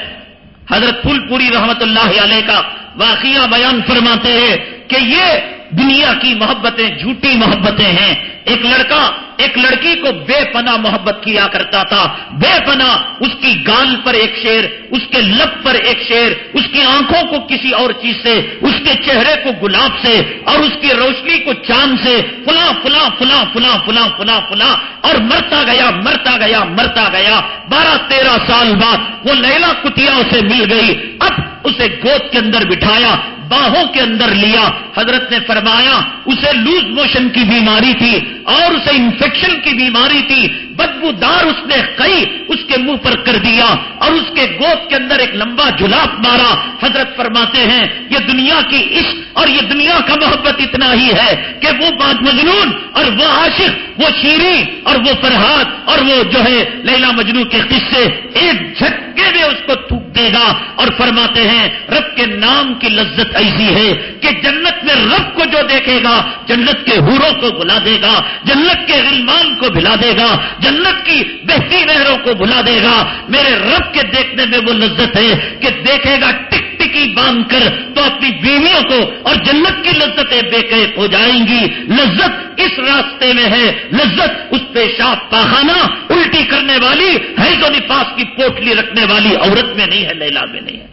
حضرت پھول پوری رحمت اللہ علیہ کا واقعہ بیان فرماتے ہیں۔ کہ یہ دنیا کی محبتیں جھوٹی محبتیں ہیں۔ ایک لڑکا، ایک لڑکی کو بے پناہ محبت کیا کرتا تھا۔ بے پناہ اس کی گال پر ایک شیر، اس کے لب پر ایک شیر، اس کی آنکھوں کو کسی اور چیز سے، اس کے چہرے کو گلاب سے، اور اس کی روشنی کو چاند سے۔ فلاں فلاں فلاں فلاں فلاں فلاں فلاں۔ اور مرتا گیا مرتا گیا مرتا گیا۔ بارہ، تیرہ سال بعد وہ لیلا کتیا اسے مل گئی۔ اب اسے گود کے اندر بٹھایا۔ باہوں کے اندر لیا۔ حضرت نے فرمایا اسے لوز موشن کی بیماری تھی۔ اور اسے انفیکشن کی بیماری تھی بدبو دار اس نے کئی اس کے منہ پر کر دیا اور اس کے گود کے اندر ایک لمبا جلاپ مارا۔ حضرت فرماتے ہیں، یہ دنیا کی عشق اور یہ دنیا کا محبت اتنا ہی ہے کہ وہ بات مجنون اور وہ عاشق، وہ شیری اور وہ فرحاد اور وہ جو ہے لیلا مجنو کے قصے ایک جھٹکے میں اس کو تھوک دے گا۔ اور فرماتے ہیں، رب کے نام کی لذت ایسی ہے کہ جنت میں رب کو جو دیکھے گا، جنت کے حوروں کو بلا دے گا۔ جنت کے غلمان کو بلا دے گا، جنت کی بہتی نہروں کو بلا دے گا۔ میرے رب کے دیکھنے میں وہ لذت ہے کہ دیکھے گا، ٹک ٹکی باندھ کر تو اپنی بیویوں کو اور جنت کی لذتیں بے قید ہو جائیں گی۔ لذت اس راستے میں ہے۔ لذت اس پیشاب پاخانہ الٹی کرنے والی، حیض و نفاس کی پوٹلی رکھنے والی عورت میں نہیں ہے، لیلا میں نہیں ہے۔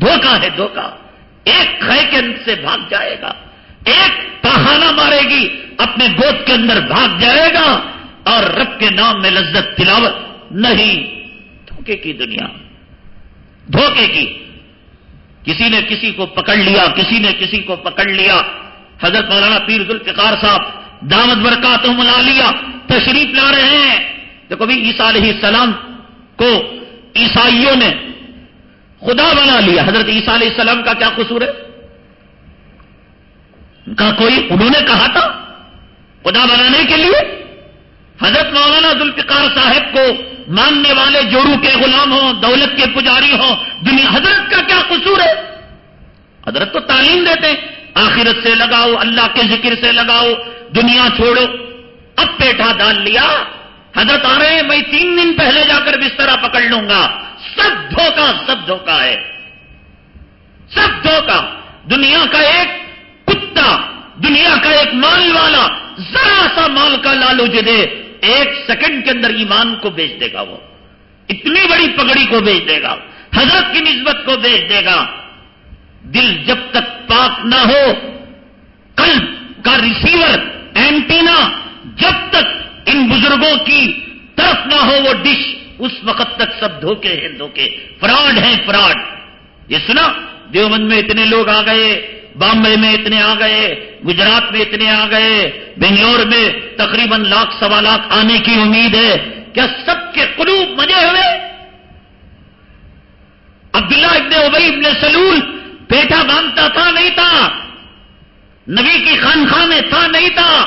دھوکہ ہے دھوکہ۔ ایک کھے کے سے بھاگ جائے گا۔ ایک پہانا مارے گی، اپنے گود کے اندر بھاگ جائے گا اور رب کے نام میں لذت، تلاوت نہیں۔ دھوکے کی دنیا۔ دھوکے کی۔ کسی نے کسی کو پکڑ لیا، کسی نے کسی کو پکڑ لیا۔ حضرت مولانا پیر ذوالفقار صاحب دامد برکات ملا لیا۔ تشریف لا رہے ہیں۔ دیکھو بھی، عیسیٰ علیہ السلام کو عیسائیوں نے خدا بنا لیا۔ حضرت عیسیٰ علیہ السلام کا کیا قصور ہے؟ کا کوئی انہوں نے کہا تھا خدا بنانے کے لیے؟ حضرت مولانا ذوالفقار صاحب کو ماننے والے جوڑو کے غلام ہوں، دولت کے پجاری ہوں، دنیا حضرت کا کیا قصور ہے؟ حضرت تو تعلیم دیتے آخرت سے لگاؤ، اللہ کے ذکر سے لگاؤ، دنیا چھوڑو، اب پیٹھا ڈال لیا، حضرت آ رہے ہیں، میں تین دن پہلے جا کر بسترا پکڑ لوں گا۔ سب دھوکا سب دھوکا ہے۔ سب دھوکا دنیا کا ایک کتا دنیا کا ایک مال والا ذرا سا مال کا لالو دے ایک سیکنڈ کے اندر ایمان کو بیچ دے گا وہ۔ اتنی بڑی پگڑی کو بیچ دے گا۔ حضرت کی نسبت کو بیچ دے گا۔ دل جب تک پاک نہ ہو، قلب کا ریسیور اینٹینا جب تک ان بزرگوں کی طرف نہ ہو وہ ڈش اس وقت تک سب دھوکے ہیں، دھوکے۔ فراڈ ہیں، فراڈ۔ یہ سنا، دیوبند میں اتنے لوگ آ گئے۔ بامبے میں اتنے آ گئے، گجرات میں اتنے آ گئے، بنگلور میں تقریباً لاکھ، سوا لاکھ آنے کی امید ہے۔ کیا سب کے قلوب مجے ہوئے؟ عبداللہ ابن ابئی ابن سلول پیٹا باندھتا تھا نہیں تھا، نبی کی خانخواہ میں تھا نہیں تھا،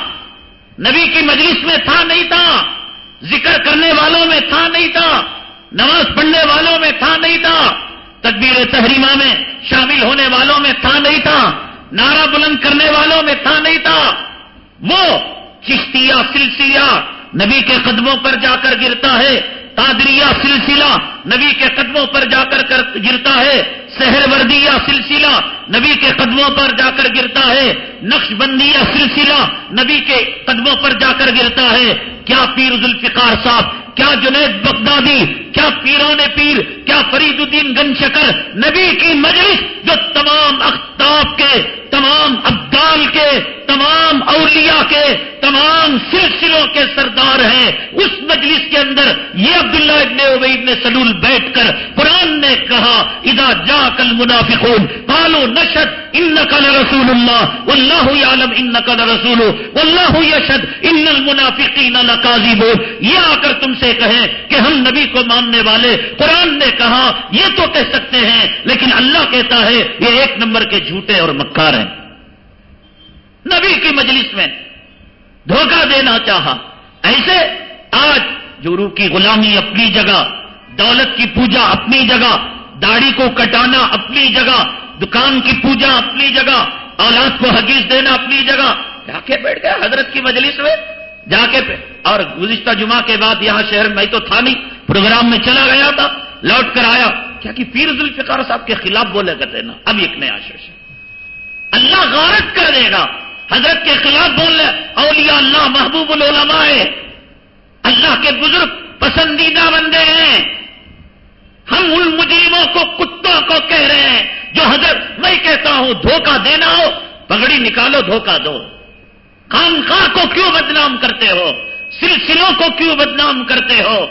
نبی کی مجلس میں تھا نہیں تھا، ذکر کرنے والوں میں تھا نہیں تھا، نماز پڑھنے والوں میں تھا نہیں تھا۔ تکبیر تحریمہ میں شامل ہونے والوں میں تھا نہیں تھا، نعرہ بلند کرنے والوں میں تھا نہیں تھا۔ وہ چشتیہ سلسلہ نبی کے قدموں پر جا کر گرتا ہے، تادریہ سلسلہ نبی کے قدموں پر جا کر گرتا ہے سہر وردیہ سلسلہ نبی کے قدموں پر جا کر گرتا ہے، نقش بندیہ سلسلہ نبی کے قدموں پر جا کر گرتا ہے۔ کیا پیر ذوالفقار صاحب کیا جنید بغدادی، کیا پیران پیر، کیا فرید الدین گن شکر نبی کی مجلس جو تمام اختاب کے، تمام ابدال کے، تمام اولیاء کے، تمام سلسلوں کے سردار ہیں، اس مجلس کے اندر یہ عبداللہ ابن ابئی ابن سلول بیٹھ کر قرآن نے کہا ادا جا کل منافقون پالو نشد ان نقل رسول اللہ اللہ عالم ان نقل رسول اللہ یشد ان المنافقین لکاذب یہ آ کر تم سے کہیں کہ ہم نبی کو ماننے والے، قرآن نے کہا، یہ تو کہہ سکتے ہیں، لیکن اللہ کہتا ہے، یہ ایک نمبر کے جھوٹے اور مکار ہیں۔ نبی کی مجلس میں دھوکہ دینا چاہا۔ ایسے آج جورو کی غلامی اپنی جگہ، دولت کی پوجا اپنی جگہ، داڑھی کو کٹانا اپنی جگہ دکان کی پوجا اپنی جگہ، اولاد کو حگیز دینا اپنی جگہ۔ جا کے بیٹھ گیا حضرت کی مجلس میں۔ جا کے اور گزشتہ جمعہ کے بعد یہاں شہر میں تو تھا نہیں، پروگرام میں چلا گیا تھا، لوٹ کر آیا۔ کیا کہ پیر ذوالفقار صاحب کے خلاف بولے کرتے نا اب ایک نیا شش اللہ غارت کر دے گا۔ حضرت کے خلاف بول رہے اولیاء اللہ، محبوب العلماء۔ ہے اللہ کے بزرگ، پسندیدہ بندے ہیں۔ ہم ان مجرموں کو کتوں کو کہہ رہے ہیں جو حضرت میں کہتا ہوں، دھوکہ دینا ہو، پگڑی نکالو، دھوکہ دو۔ خانخواہ کو کیوں بدنام کرتے ہو؟ سلسلوں کو کیوں بدنام کرتے ہو؟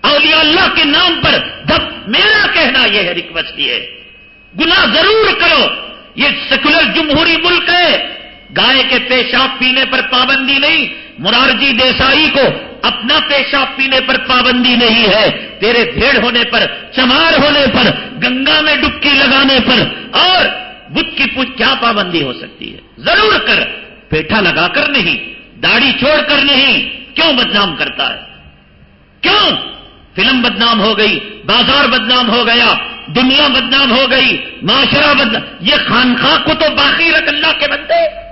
اولیاء اللہ کے نام پر دب میرا کہنا یہ ہے ریکویسٹ یہ۔ گناہ ضرور کرو۔ یہ سیکولر جمہوری ملک ہے۔ گائے کے پیشاب پینے پر پابندی نہیں۔ مرارجی دیسائی کو اپنا پیشاب پینے پر پابندی نہیں ہے، تیرے بھیڑ ہونے پر، چمار ہونے پر، گنگا میں ڈبکی لگانے پر، اور بدھ کی پوچھ کیا پابندی ہو سکتی ہے؟ ضرور کر، پیٹھا لگا کر نہیں، داڑھی چھوڑ کر نہیں، کیوں بدنام کرتا ہے؟ کیوں؟ فلم بدنام ہو گئی، بازار بدنام ہو گیا، دنیا بدنام ہو گئی، معاشرہ بدنام، یہ خانخواہ کو تو باقی رکھ اللہ کے بندے۔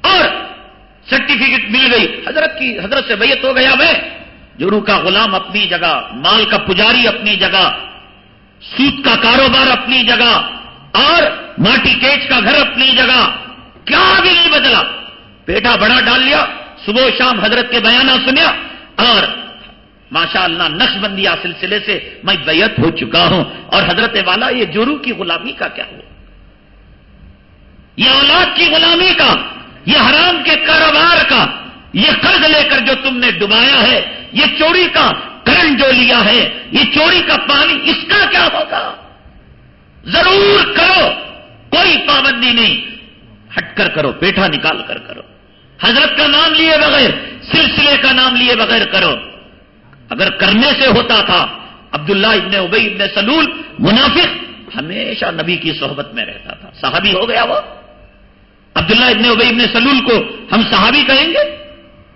اور سرٹیفکیٹ مل گئی۔ حضرت کی حضرت سے بیت ہو گیا میں۔ جرو کا غلام اپنی جگہ، مال کا پجاری اپنی جگہ سوت کا کاروبار اپنی جگہ، اور ماٹی کیچ کا گھر اپنی جگہ۔ کیا بھی نہیں بدلا؟ پیٹا بڑا ڈال لیا۔ صبح شام حضرت کے بیانہ سنیا اور ماشاء اللہ نقش بندیا سلسلے سے میں بیت ہو چکا ہوں۔ اور حضرت والا، یہ جورو کی غلامی کا کیا ہو یہ اولاد کی غلامی کا۔ یہ حرام کے کاروبار کا، یہ قرض لے کر جو تم نے ڈبایا ہے، یہ چوری کا کرنٹ جو لیا ہے، یہ چوری کا پانی، اس کا کیا ہوگا؟ ضرور کرو، کوئی پابندی نہیں۔ ہٹ کر کرو، پیٹھا نکال کر کرو۔ حضرت کا نام لیے بغیر، سلسلے کا نام لیے بغیر کرو۔ اگر کرنے سے ہوتا تھا، عبداللہ ابن ابئی ابن سلول منافق، ہمیشہ نبی کی صحبت میں رہتا تھا۔ صحابی ہو گیا وہ۔ عبداللہ ابن ابئی ابن سلول کو ہم صحابی کہیں گے؟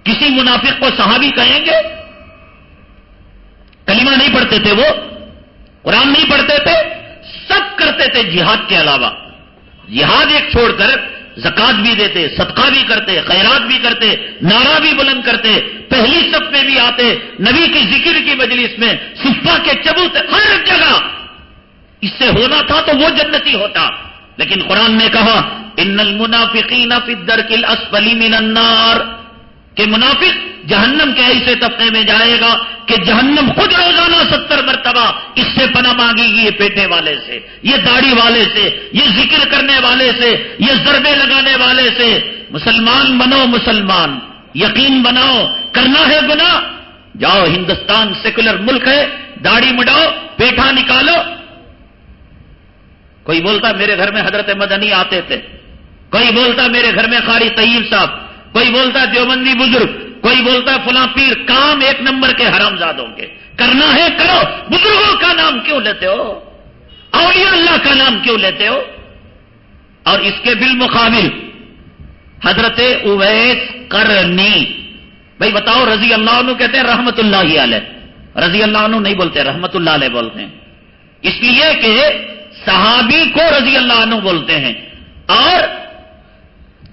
کسی منافق کو صحابی کہیں گے؟ کلمہ نہیں پڑھتے تھے وہ، قرآن نہیں پڑھتے تھے، سب کرتے تھے جہاد کے علاوہ۔ جہاد ایک چھوڑ کر زکات بھی دیتے، صدقہ بھی کرتے، خیرات بھی کرتے، نعرہ بھی بلند کرتے۔ پہلی سب میں بھی آتے، نبی کی ذکر کی مجلس میں صفا کے چبوت ہر جگہ۔ اس سے ہونا تھا تو وہ جنتی ہوتا، لیکن قرآن نے کہا ان المنافقین فی الدرک الاسفل من النار کہ منافق جہنم کے ایسے طبقے میں جائے گا کہ جہنم خود روزانہ ستر مرتبہ اس سے پناہ مانگے گی یہ پیٹے والے سے، یہ داڑھی والے سے، یہ ذکر کرنے والے سے، یہ ضربے لگانے والے سے۔ مسلمان بنو مسلمان، یقین بناؤ، کرنا ہے گنا جاؤ ہندوستان سیکولر ملک ہے، داڑھی مڈاؤ، پیٹھا نکالو۔ کوئی بولتا میرے گھر میں حضرت مدنی آتے تھے۔ کوئی بولتا میرے گھر میں قاری طیب صاحب، کوئی بولتا دیوبندی بزرگ، کوئی بولتا فلاں پیر، کام ایک نمبر کے حرام زادوں کے۔ کرنا ہے کرو، بزرگوں کا نام کیوں لیتے ہو؟ اولیاء اللہ کا نام کیوں لیتے ہو؟ اور اس کے بالمقابل حضرت اویس کرنی بھائی بتاؤ، رضی اللہ عنہ کہتے ہیں رحمت اللہ علیہ۔ رضی اللہ عنہ نہیں بولتے، رحمت اللہ علیہ بولتے ہیں۔ اس لیے کہ صحابی کو رضی اللہ عنہ بولتے ہیں۔ اور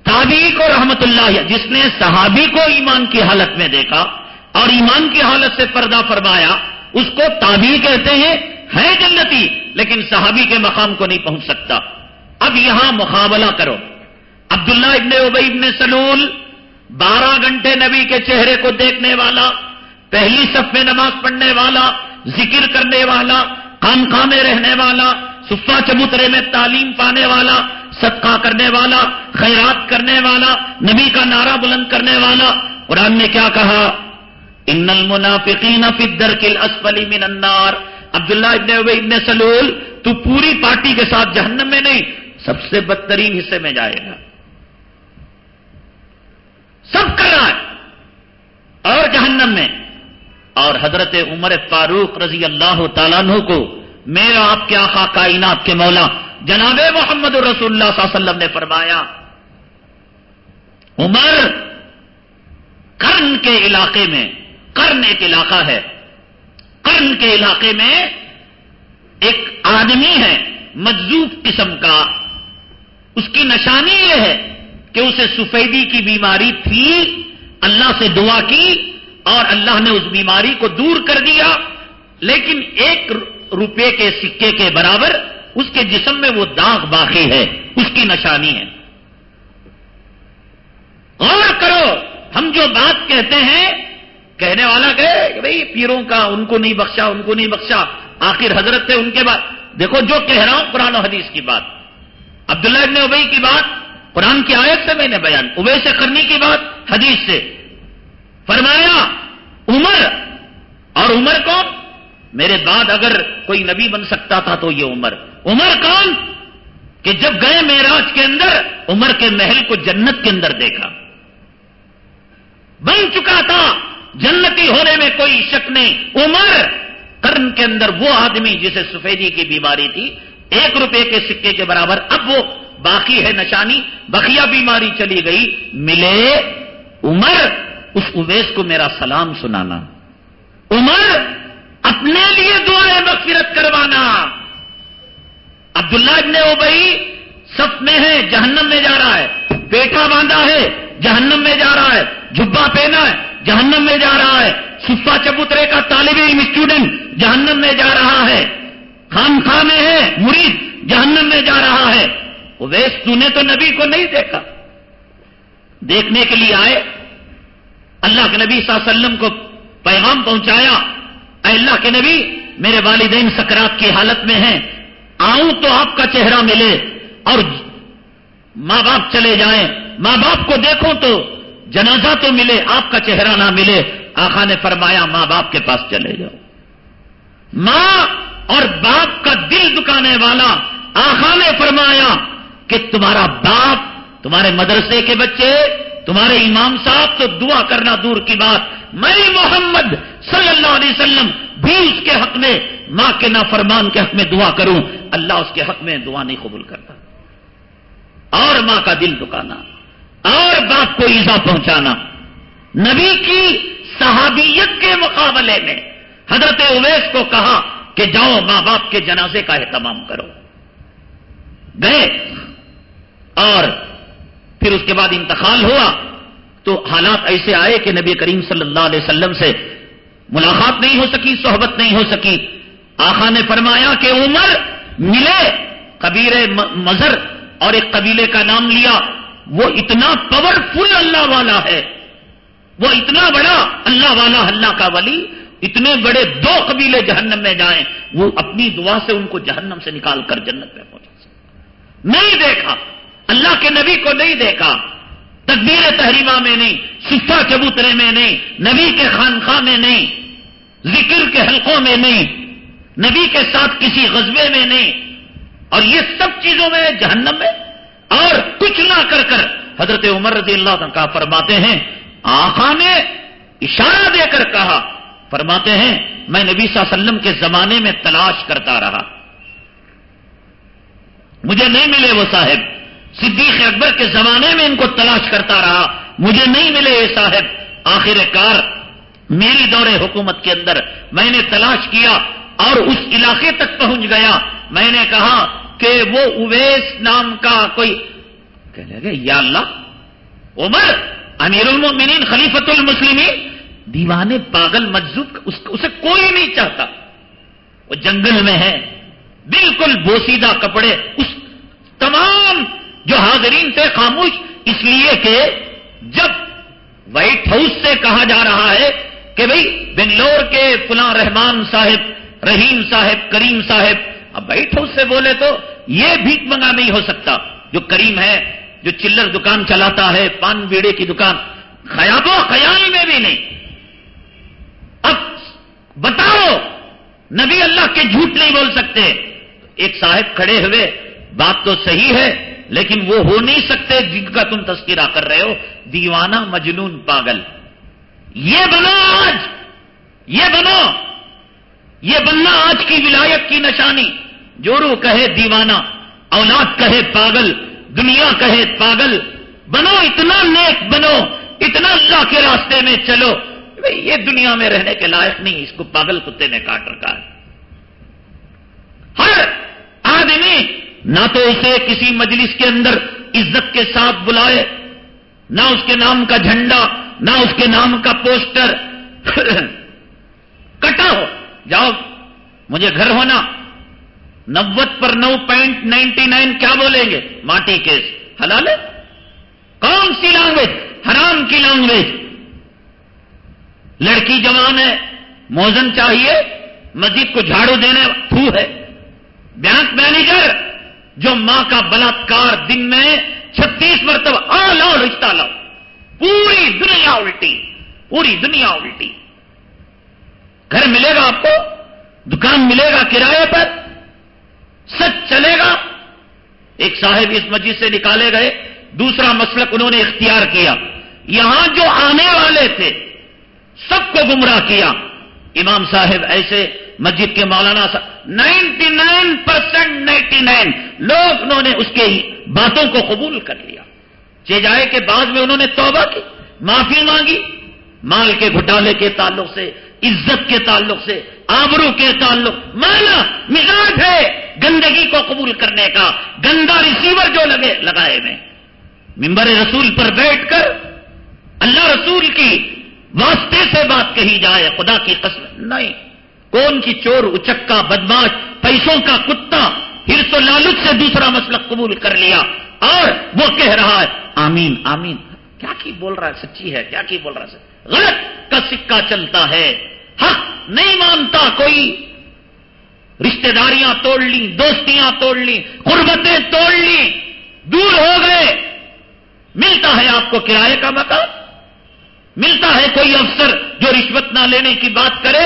تابی کو رحمت اللہ جس نے صحابی کو ایمان کی حالت میں دیکھا اور ایمان کی حالت سے پردہ فرمایا، اس کو تابی کہتے ہیں، ہے جنتی، لیکن صحابی کے مقام کو نہیں پہنچ سکتا۔ اب یہاں مقابلہ کرو۔ عبداللہ ابن ابئی ابن سلول، بارہ گھنٹے نبی کے چہرے کو دیکھنے والا، پہلی صف میں نماز پڑھنے والا، ذکر کرنے والا خانخواہ میں رہنے والا صفا چبوترے میں تعلیم پانے والا صدقہ کرنے والا، خیرات کرنے والا، نبی کا نعرہ بلند کرنے والا۔ قرآن نے کیا کہا؟ ان المنافقین فی الدرک الاسفل من النار. عبداللہ ابن ابی ابن سلول، تو پوری پارٹی کے ساتھ جہنم میں نہیں، سب سے بدترین حصے میں جائے گا۔ سب کر رہا ہے، اور جہنم میں۔ اور حضرت عمر فاروق رضی اللہ تعالیٰ عنہ کو، میرا آپ کے آقا کائنات کے مولا جناب محمد رسول اللہ صلی اللہ علیہ وسلم نے فرمایا، عمر کرن کے علاقے میں کرن ایک علاقہ ہے کرن کے علاقے میں ایک آدمی ہے مجزوب قسم کا، اس کی نشانی یہ ہے کہ اسے سفیدی کی بیماری تھی، اللہ سے دعا کی اور اللہ نے اس بیماری کو دور کر دیا، لیکن ایک روپے کے سکے کے برابر اس کے جسم میں وہ داغ باقی ہے، اس کی نشانی ہے۔ غور کرو، ہم جو بات کہتے ہیں، کہنے والا کہ بھائی پیروں کا ان کو نہیں بخشا، ان کو نہیں بخشا، آخر حضرت تھے ان کے بعد۔ دیکھو، جو کہہ رہا ہوں، قرآن و حدیث کی بات۔ عبداللہ ابن ابئی کی بات، قرآن کی آیت سے میں نے بیان۔ ابے سے کرنی کی بات، حدیث سے۔ فرمایا، عمر، اور عمر کون؟ میرے بعد اگر کوئی نبی بن سکتا تھا تو یہ عمر۔ عمر کون کہ جب گئے میراج کے اندر، عمر کے محل کو جنت کے اندر دیکھا۔ بن چکا تھا، جنتی ہونے میں کوئی شک نہیں۔ عمر کرن کے اندر وہ آدمی جسے سفیدی کی بیماری تھی، ایک روپے کے سکے کے برابر اب وہ باقی ہے نشانی بقیہ بیماری چلی گئی۔ ملے عمر، اس اویس کو میرا سلام سنانا۔ عمر، اپنے لیے دعائیں مغفرت کروانا۔ عبداللہ ابن اوبئی سب میں ہے، جہنم میں جا رہا ہے۔ بیٹا باندھا ہے، جہنم میں جا رہا ہے۔ جبا پہنا ہے، جہنم میں جا رہا ہے۔ سفا چبوترے کا طالب علم اسٹوڈنٹ جہنم میں جا رہا ہے۔ خان خاں میں ہے، مرید، جہنم میں جا رہا ہے۔ ویس تو نے تو نبی کو نہیں دیکھا۔ دیکھنے کے لیے آئے۔ اللہ کے نبی صلی اللہ علیہ وسلم کو پیغام پہنچایا۔ اے اللہ کے نبی، میرے والدین سکرات کی حالت میں ہیں۔ آؤں تو آپ کا چہرہ ملے اور ماں باپ چلے جائیں۔ ماں باپ کو دیکھوں تو جنازہ تو ملے، آپ کا چہرہ نہ ملے۔ آخا نے فرمایا، ماں باپ کے پاس چلے جاؤ۔ ماں اور باپ کا دل دکانے والا آخا نے فرمایا کہ تمہارا باپ، تمہارے مدرسے کے بچے، تمہارے امام صاحب تو دعا کرنا دور کی بات۔ میں محمد صلی اللہ علیہ وسلم بھی اس کے حق میں، ماں کے نافرمان کے حق میں دعا کروں، اللہ اس کے حق میں دعا نہیں قبول کرتا۔ اور ماں کا دل دکانا، اور باپ کو ایزا پہنچانا۔ نبی کی صحابیت کے مقابلے میں حضرت اویس کو کہا کہ جاؤ ماں باپ کے جنازے کا اہتمام کرو۔ گئے۔ اور پھر اس کے بعد انتقال ہوا۔ تو حالات ایسے آئے کہ نبی کریم صلی اللہ علیہ وسلم سے ملاقات نہیں ہو سکی، صحبت نہیں ہو سکی۔ آخا نے فرمایا کہ عمر ملے کبیر مظہر اور ایک قبیلے کا نام لیا۔ وہ اتنا پاورفل اللہ والا ہے۔ وہ اتنا بڑا اللہ والا، اللہ کا ولی۔ اتنے بڑے دو قبیلے جہنم میں جائیں، وہ اپنی دعا سے ان کو جہنم سے نکال کر جنت میں پہنچا سکتے نہیں دیکھا۔ اللہ کے نبی کو نہیں دیکھا۔ تقبیر تحریمہ میں نہیں صفا چبوترے میں نہیں، نبی کے خانخواہ میں نہیں۔ ذکر کے حلقوں میں نہیں، نبی کے ساتھ کسی غزبے میں نہیں۔ اور یہ سب چیزوں میں جہنم میں۔ اور کچھ نہ کر کر حضرت عمر رضی اللہ کا فرماتے ہیں آخا نے اشارہ دے کر کہا، فرماتے ہیں، میں نبی صلی اللہ علیہ وسلم کے زمانے میں تلاش کرتا رہا۔ مجھے نہیں ملے وہ صاحب۔ صدیق اکبر کے زمانے میں ان کو تلاش کرتا رہا۔ مجھے نہیں ملے یہ صاحب۔ آخر کار میری دور حکومت کے اندر میں نے تلاش کیا اور اس علاقے تک پہنچ گیا۔ میں نے کہا کہ وہ اویس نام کا کوئی کہنے لگے، یا اللہ، عمر، امیر المؤمنین خلیفت المسلمین، دیوانے پاگل مجزوب اسے کوئی نہیں چاہتا۔ وہ جنگل میں ہے، بالکل بوسیدہ کپڑے، اس تمام جو حاضرین تھے خاموش، اس لیے کہ جب وائٹ ہاؤس سے کہا جا رہا ہے کہ بھئی بنگلور کے فلاں رحمان صاحب، رحیم صاحب، کریم صاحب، اب وائٹ ہاؤس سے بولے تو یہ بھیک منگا نہیں ہو سکتا۔ جو کریم ہے، جو چلر دکان چلاتا ہے، پان بیڑے کی دکان خیاب و خیال میں بھی نہیں۔ اب بتاؤ، نبی اللہ کے جھوٹ نہیں بول سکتے۔ ایک صاحب کھڑے ہوئے، بات تو صحیح ہے، لیکن وہ ہو نہیں سکتے جن کا تم تذکرہ کر رہے ہو۔ دیوانہ مجنون پاگل۔ یہ بنو آج! یہ بنو یہ بننا آج کی ولایت کی نشانی! جورو کہے دیوانہ، اولاد کہے پاگل، دنیا کہے پاگل، بنو، اتنا نیک بنو، اتنا اللہ کے راستے میں چلو۔ یہ دنیا میں رہنے کے لائق نہیں، اس کو پاگل کتے نے کاٹ رکھا ہے۔ ہر آدمی نہ تو اسے کسی مجلس کے اندر عزت کے ساتھ بلائے، نہ اس کے نام کا جھنڈا نہ اس کے نام کا پوسٹر [laughs] کٹا ہو۔ جاؤ، مجھے گھر ہونا۔ نوت پر نو پوائنٹ نائنٹی نائن کیا بولیں گے؟ ماٹی کیس۔ حلال ہے کون سی لینگویج حرام کی لینگویج لڑکی جوان ہے، موزن چاہیے مسجد کو جھاڑو دینے تھو ہے۔ بینک مینیجر، جو ماں کا بلاತ್کار دن میں چھتیس مرتبہ آ لاؤ رشتہ لاؤ۔ پوری دنیا الٹی، پوری دنیا الٹی۔ گھر ملے گا آپ کو، دکان ملے گا کرایہ پر سچ چلے گا۔ ایک صاحب اس مسجد سے نکالے گئے، دوسرا مسلک انہوں نے اختیار کیا۔ یہاں جو آنے والے تھے، سب کو گمراہ کیا۔ امام صاحب ایسے مسجد کے مولانا ninety nine percent ninety nine لوگ انہوں نے اس کے باتوں کو قبول کر لیا۔ چے جائے کہ بعد میں انہوں نے توبہ کی، معافی مانگی، مال کے گھٹالے کے تعلق سے، عزت کے تعلق سے، آبرو کے تعلق مانا مزاج ہے گندگی کو قبول کرنے کا، گندا ریسیور جو لگے، لگائے میں۔ ممبر رسول پر بیٹھ کر اللہ رسول کی واسطے سے بات کہی جائے، خدا کی قسم، نہیں۔ کون کی چور، اچکا، بدماش، پیسوں کا کتا پھر تو لالچ سے دوسرا مسئلہ قبول کر لیا۔ اور وہ کہہ رہا ہے، آمین آمین۔ کیا کی بول رہا ہے؟ سچی ہے، کیا کی بول رہا ہے؟ غلط کا سکہ چلتا ہے۔ حق نہیں مانتا کوئی۔ رشتہ داریاں توڑ لی دوستیاں توڑ لی قربتیں توڑ لی دور ہو گئے۔ ملتا ہے آپ کو کرائے کا مکان ملتا ہے کوئی افسر جو رشوت نہ لینے کی بات کرے؟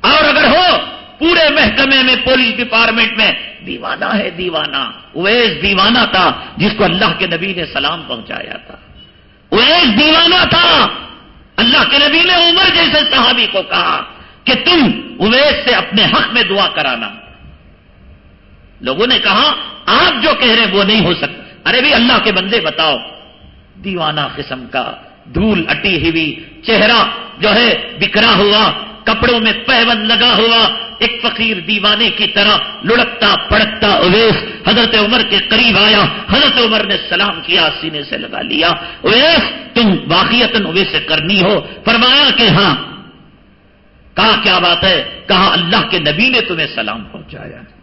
اور اگر ہو، پورے محکمے میں، پولیس ڈپارٹمنٹ میں دیوانہ ہے دیوانہ۔ اویس دیوانہ تھا جس کو اللہ کے نبی نے سلام پہنچایا تھا۔ اویس دیوانہ تھا۔ اللہ کے نبی نے عمر جیسے صحابی کو کہا کہ تم اویس سے اپنے حق میں دعا کرانا۔ لوگوں نے کہا، آپ جو کہہ رہے ہیں وہ نہیں ہو سکتا۔ ارے بھی اللہ کے بندے بتاؤ، دیوانہ قسم کا، دھول اٹی ہوئی، چہرہ جو ہے بکھرا ہوا کپڑوں میں پیون لگا ہوا، ایک فقیر دیوانے کی طرح لڑکتا، پڑکتا، اویس، حضرت عمر کے قریب آیا، حضرت عمر نے سلام کیا، سینے سے لگا لیا۔ اویس، تم واقعیت اویس سے کرنی ہو۔ فرمایا کہ ہاں۔ کہا، کیا بات ہے؟ کہا، اللہ کے نبی نے تمہیں سلام پہنچایا۔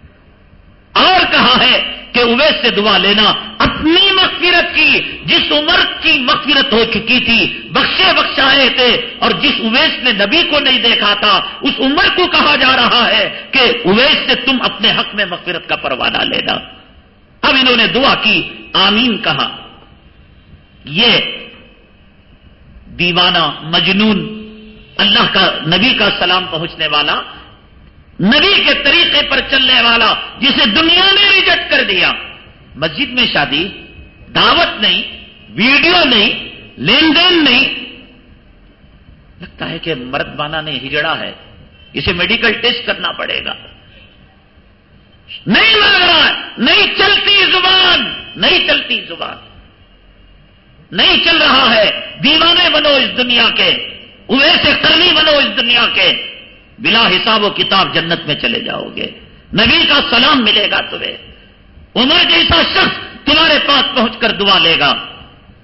اور کہا ہے کہ اویس سے دعا لینا اپنی مغفرت کی، جس عمر کی مغفرت ہو چکی تھی، بخشے بخشائے تھے، اور جس اویس نے نبی کو نہیں دیکھا تھا، اس عمر کو کہا جا رہا ہے کہ اویس سے تم اپنے حق میں مغفرت کا پروانہ لینا۔ اب انہوں نے دعا کی، آمین کہا۔ یہ دیوانہ مجنون، اللہ کا نبی کا سلام پہنچنے والا نبی کے طریقے پر چلنے والا جسے دنیا نے ریجیکٹ کر دیا۔ مسجد میں شادی، دعوت نہیں، ویڈیو نہیں، لین دین نہیں۔ لگتا ہے کہ مرد بانا نے ہجڑا ہے۔ اسے میڈیکل ٹیسٹ کرنا پڑے گا۔ نہیں مانگ رہا نہیں چلتی زبان۔ نہیں چلتی زبان۔ نہیں چل رہا ہے۔ دیوانے بنو اس دنیا کے۔ سے کرنی بنو اس دنیا کے۔ بلا حساب و کتاب جنت میں چلے جاؤ گے۔ نبی کا سلام ملے گا تمہیں۔ عمر جیسا شخص تمہارے پاس پہنچ کر دعا لے گا۔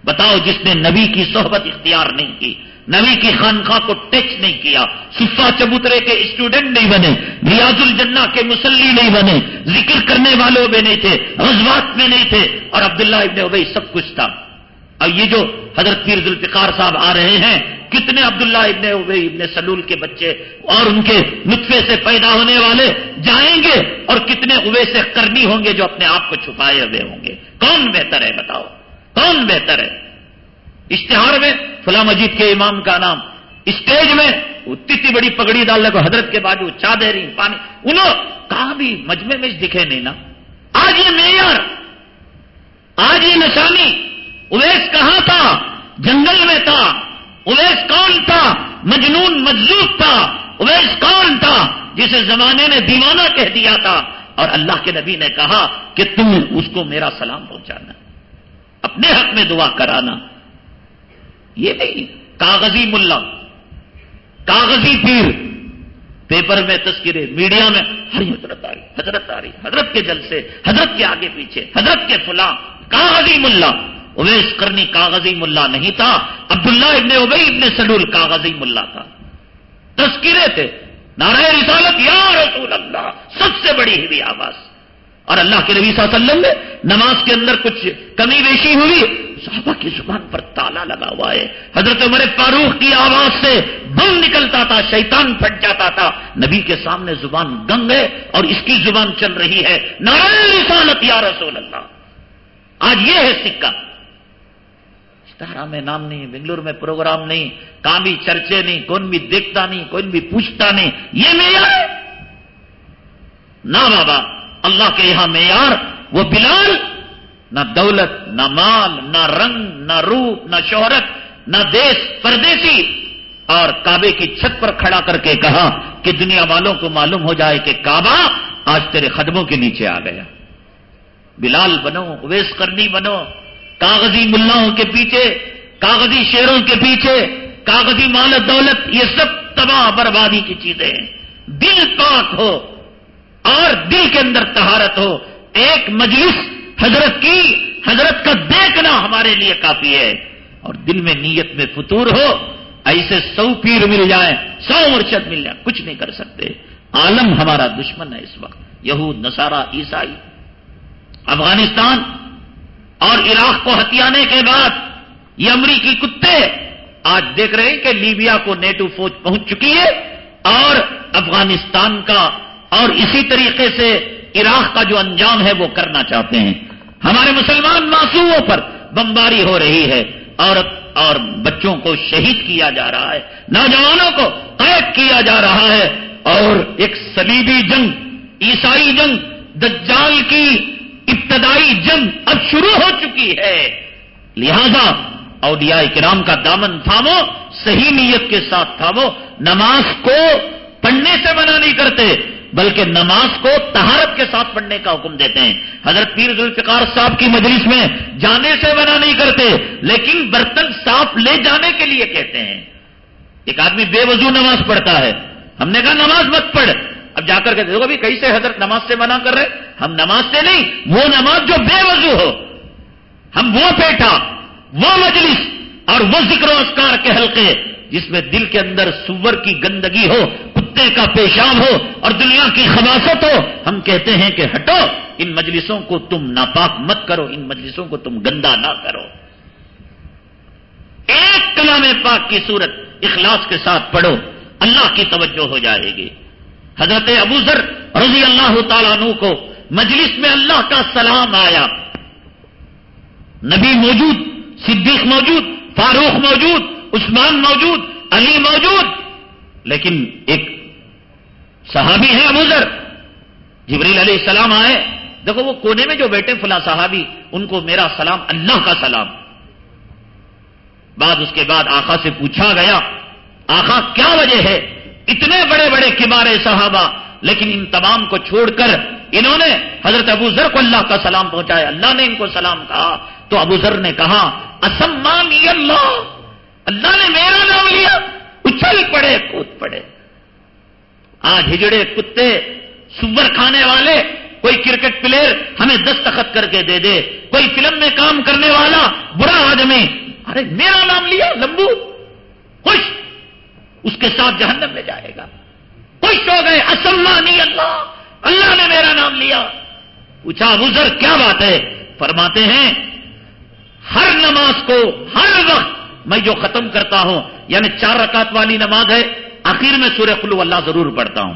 بتاؤ جس نے نبی کی صحبت اختیار نہیں کی، نبی کی خانخواہ کو ٹچ نہیں کیا، صفا چبوترے کے اسٹوڈنٹ نہیں بنے، ریاض الجنہ کے مسلی نہیں بنے، ذکر کرنے والوں میں نہیں تھے، غزوات میں نہیں تھے، اور عبداللہ ابن ابئی سب کچھ تھا۔ اور یہ جو حضرت پیر ذوالفقار صاحب آ رہے ہیں کتنے عبداللہ ابن ابے ابن سلول کے بچے اور ان کے نطفے سے پیدا ہونے والے جائیں گے اور کتنے اوے سے کرنی ہوں گے جو اپنے آپ کو چھپائے ہوئے ہوں گے؟ کون بہتر ہے بتاؤ؟ کون بہتر ہے؟ اشتہار میں فلاں مجید کے امام کا نام، اسٹیج میں اتنی بڑی پگڑی ڈالنے کو حضرت کے بعد وہ چادری پانی۔ انہوں کہاں بھی مجمے میں دکھے نہیں نا۔ آج یہ میئر، آج یہ نشانی اویس کہاں تھا؟ جنگل میں تھا۔ اویس کون تھا؟ مجنون مجلوب تھا۔ اویس کون تھا؟ جسے زمانے نے دیوانہ کہہ دیا تھا۔ اور اللہ کے نبی نے کہا کہ تم اس کو میرا سلام پہنچانا۔ اپنے حق میں دعا کرانا۔ یہ نہیں، کاغذی ملا۔ کاغذی پیر۔ پیپر میں تذکرے، میڈیا میں۔ ہری حضرت آ رہی، حضرت آ رہی، حضرت کے جل سے حضرت کے آگے پیچھے، حضرت کے فلاں۔ کاغذی ملا۔ اویس کرنی کاغذی ملا نہیں تھا، عبداللہ ابن ابئی ابن سلول کاغذی ملا تھا۔ تذکرے تھے نارائ رسالت، یا رسول اللہ، سب سے بڑی ہوئی آواز۔ اور اللہ کے نبی صلی اللہ علیہ وسلم نے نماز کے اندر کچھ کمی بیشی ہوئی، صحابہ کی زبان پر تالا لگا ہوا ہے۔ حضرت عمر فاروق کی آواز سے بم نکلتا تھا، شیطان پھٹ جاتا تھا۔ نبی کے سامنے زبان گنگ ہے اور اس کی زبان چل رہی ہے۔ نارائن رسالت، یا رسول اللہ۔ آج یہ ہے سکہ۔ اشتہارا میں نام نہیں، بنگلور میں پروگرام نہیں کام بھی چرچے نہیں، کون بھی دیکھتا نہیں، کون بھی پوچھتا نہیں، یہ معیار نہ بابا، اللہ کے یہاں معیار، وہ بلال، نہ دولت، نہ مال، نہ رنگ، نہ روپ نہ شہرت، نہ دیش پردیسی۔ اور کعبے کی چھت پر کھڑا کر کے کہا کہ دنیا والوں کو معلوم ہو جائے کہ کعبہ آج تیرے قدموں کے نیچے آ گیا۔ بلال بنو، اویس کرنی بنو کاغذی ملاؤں کے پیچھے، کاغذی شیروں کے پیچھے، کاغذی مال دولت، یہ سب تباہ بربادی کی چیزیں ہیں۔ دل پاک ہو اور دل کے اندر تہارت ہو۔ ایک مجلس حضرت کی، حضرت کا دیکھنا ہمارے لیے کافی ہے۔ اور دل میں نیت میں فطور ہو، ایسے سو پیر مل جائے سو مرشد مل جائے کچھ نہیں کر سکتے۔ عالم ہمارا دشمن ہے اس وقت، یہود، نصارہ، عیسائی۔ افغانستان اور عراق کو ہتھیانے کے بعد یہ امریکی کتے آج دیکھ رہے ہیں کہ لیبیا کو نیٹو فوج پہنچ چکی ہے اور افغانستان کا اور اسی طریقے سے عراق کا جو انجام ہے وہ کرنا چاہتے ہیں۔ ہمارے مسلمان معصوموں پر بمباری ہو رہی ہے۔ عورت اور بچوں کو شہید کیا جا رہا ہے۔ نوجوانوں کو قید کیا جا رہا ہے۔ اور ایک سلیبی جنگ، عیسائی جنگ، دجال کی ابتدائی جنگ اب شروع ہو چکی ہے۔ لہذا اولیاء کرام کا دامن تھامو، صحیح نیت کے ساتھ تھامو۔ نماز کو پڑھنے سے منع نہیں کرتے، بلکہ نماز کو تہارت کے ساتھ پڑھنے کا حکم دیتے ہیں۔ حضرت پیر ذوالفقار صاحب کی مجلس میں جانے سے منع نہیں کرتے، لیکن برتن صاف لے جانے کے لیے کہتے ہیں۔ ایک آدمی بے وضو نماز پڑھتا ہے۔ ہم نے کہا، نماز مت پڑھ۔ اب جا کر کے دیکھو بھی کئی سے حضرت نماز سے منع کر رہے؟ ہم نماز سے نہیں، وہ نماز جو بے وضو ہو۔ ہم وہ پیٹا، وہ مجلس اور وہ ذکر و اسکار کے حلقے جس میں دل کے اندر سور کی گندگی ہو، کتے کا پیشاب ہو اور دنیا کی خباست ہو، ہم کہتے ہیں کہ ہٹو، ان مجلسوں کو تم ناپاک مت کرو، ان مجلسوں کو تم گندا نہ کرو۔ ایک کلام پاک کی صورت اخلاص کے ساتھ پڑھو، اللہ کی توجہ ہو جائے گی۔ حضرت ابو ذر رضی اللہ تعالیٰ عنہ کو مجلس میں اللہ کا سلام آیا۔ نبی موجود، صدیق موجود، فاروق موجود، عثمان موجود، علی موجود۔ لیکن ایک صحابی ہے ابو ذر۔ جبریل علیہ السلام آئے۔ دیکھو وہ کونے میں جو بیٹھے فلاں صحابی، ان کو میرا سلام، اللہ کا سلام۔ بعد اس کے بعد آخا سے پوچھا گیا آخا کیا وجہ ہے؟ اتنے بڑے بڑے کبارے صحابہ، لیکن ان تمام کو چھوڑ کر انہوں نے حضرت ابو ذر کو اللہ کا سلام پہنچایا۔ اللہ نے ان کو سلام کہا۔ تو ابو ذر نے کہا، اسمانی اللہ۔ اللہ نے میرا نام لیا۔ اچھل پڑے، کود پڑے۔ آج ہجڑے کتے، سور کھانے والے، کوئی کرکٹ پلیئر ہمیں دستخط کر کے دے دے۔ کوئی فلم میں کام کرنے والا برا آدمی۔ ارے، میرا نام لیا، لمبو۔ خوش۔ اس کے ساتھ جہنم میں جائے گا۔ خوش ہو گئے۔ اسمانی اللہ۔ اللہ نے میرا نام لیا۔ پوچھا بزر کیا بات ہے؟ فرماتے ہیں، ہر نماز کو ہر وقت میں جو ختم کرتا ہوں یعنی چار رکعت والی نماز ہے، آخر میں سورہ قلو اللہ ضرور پڑھتا ہوں۔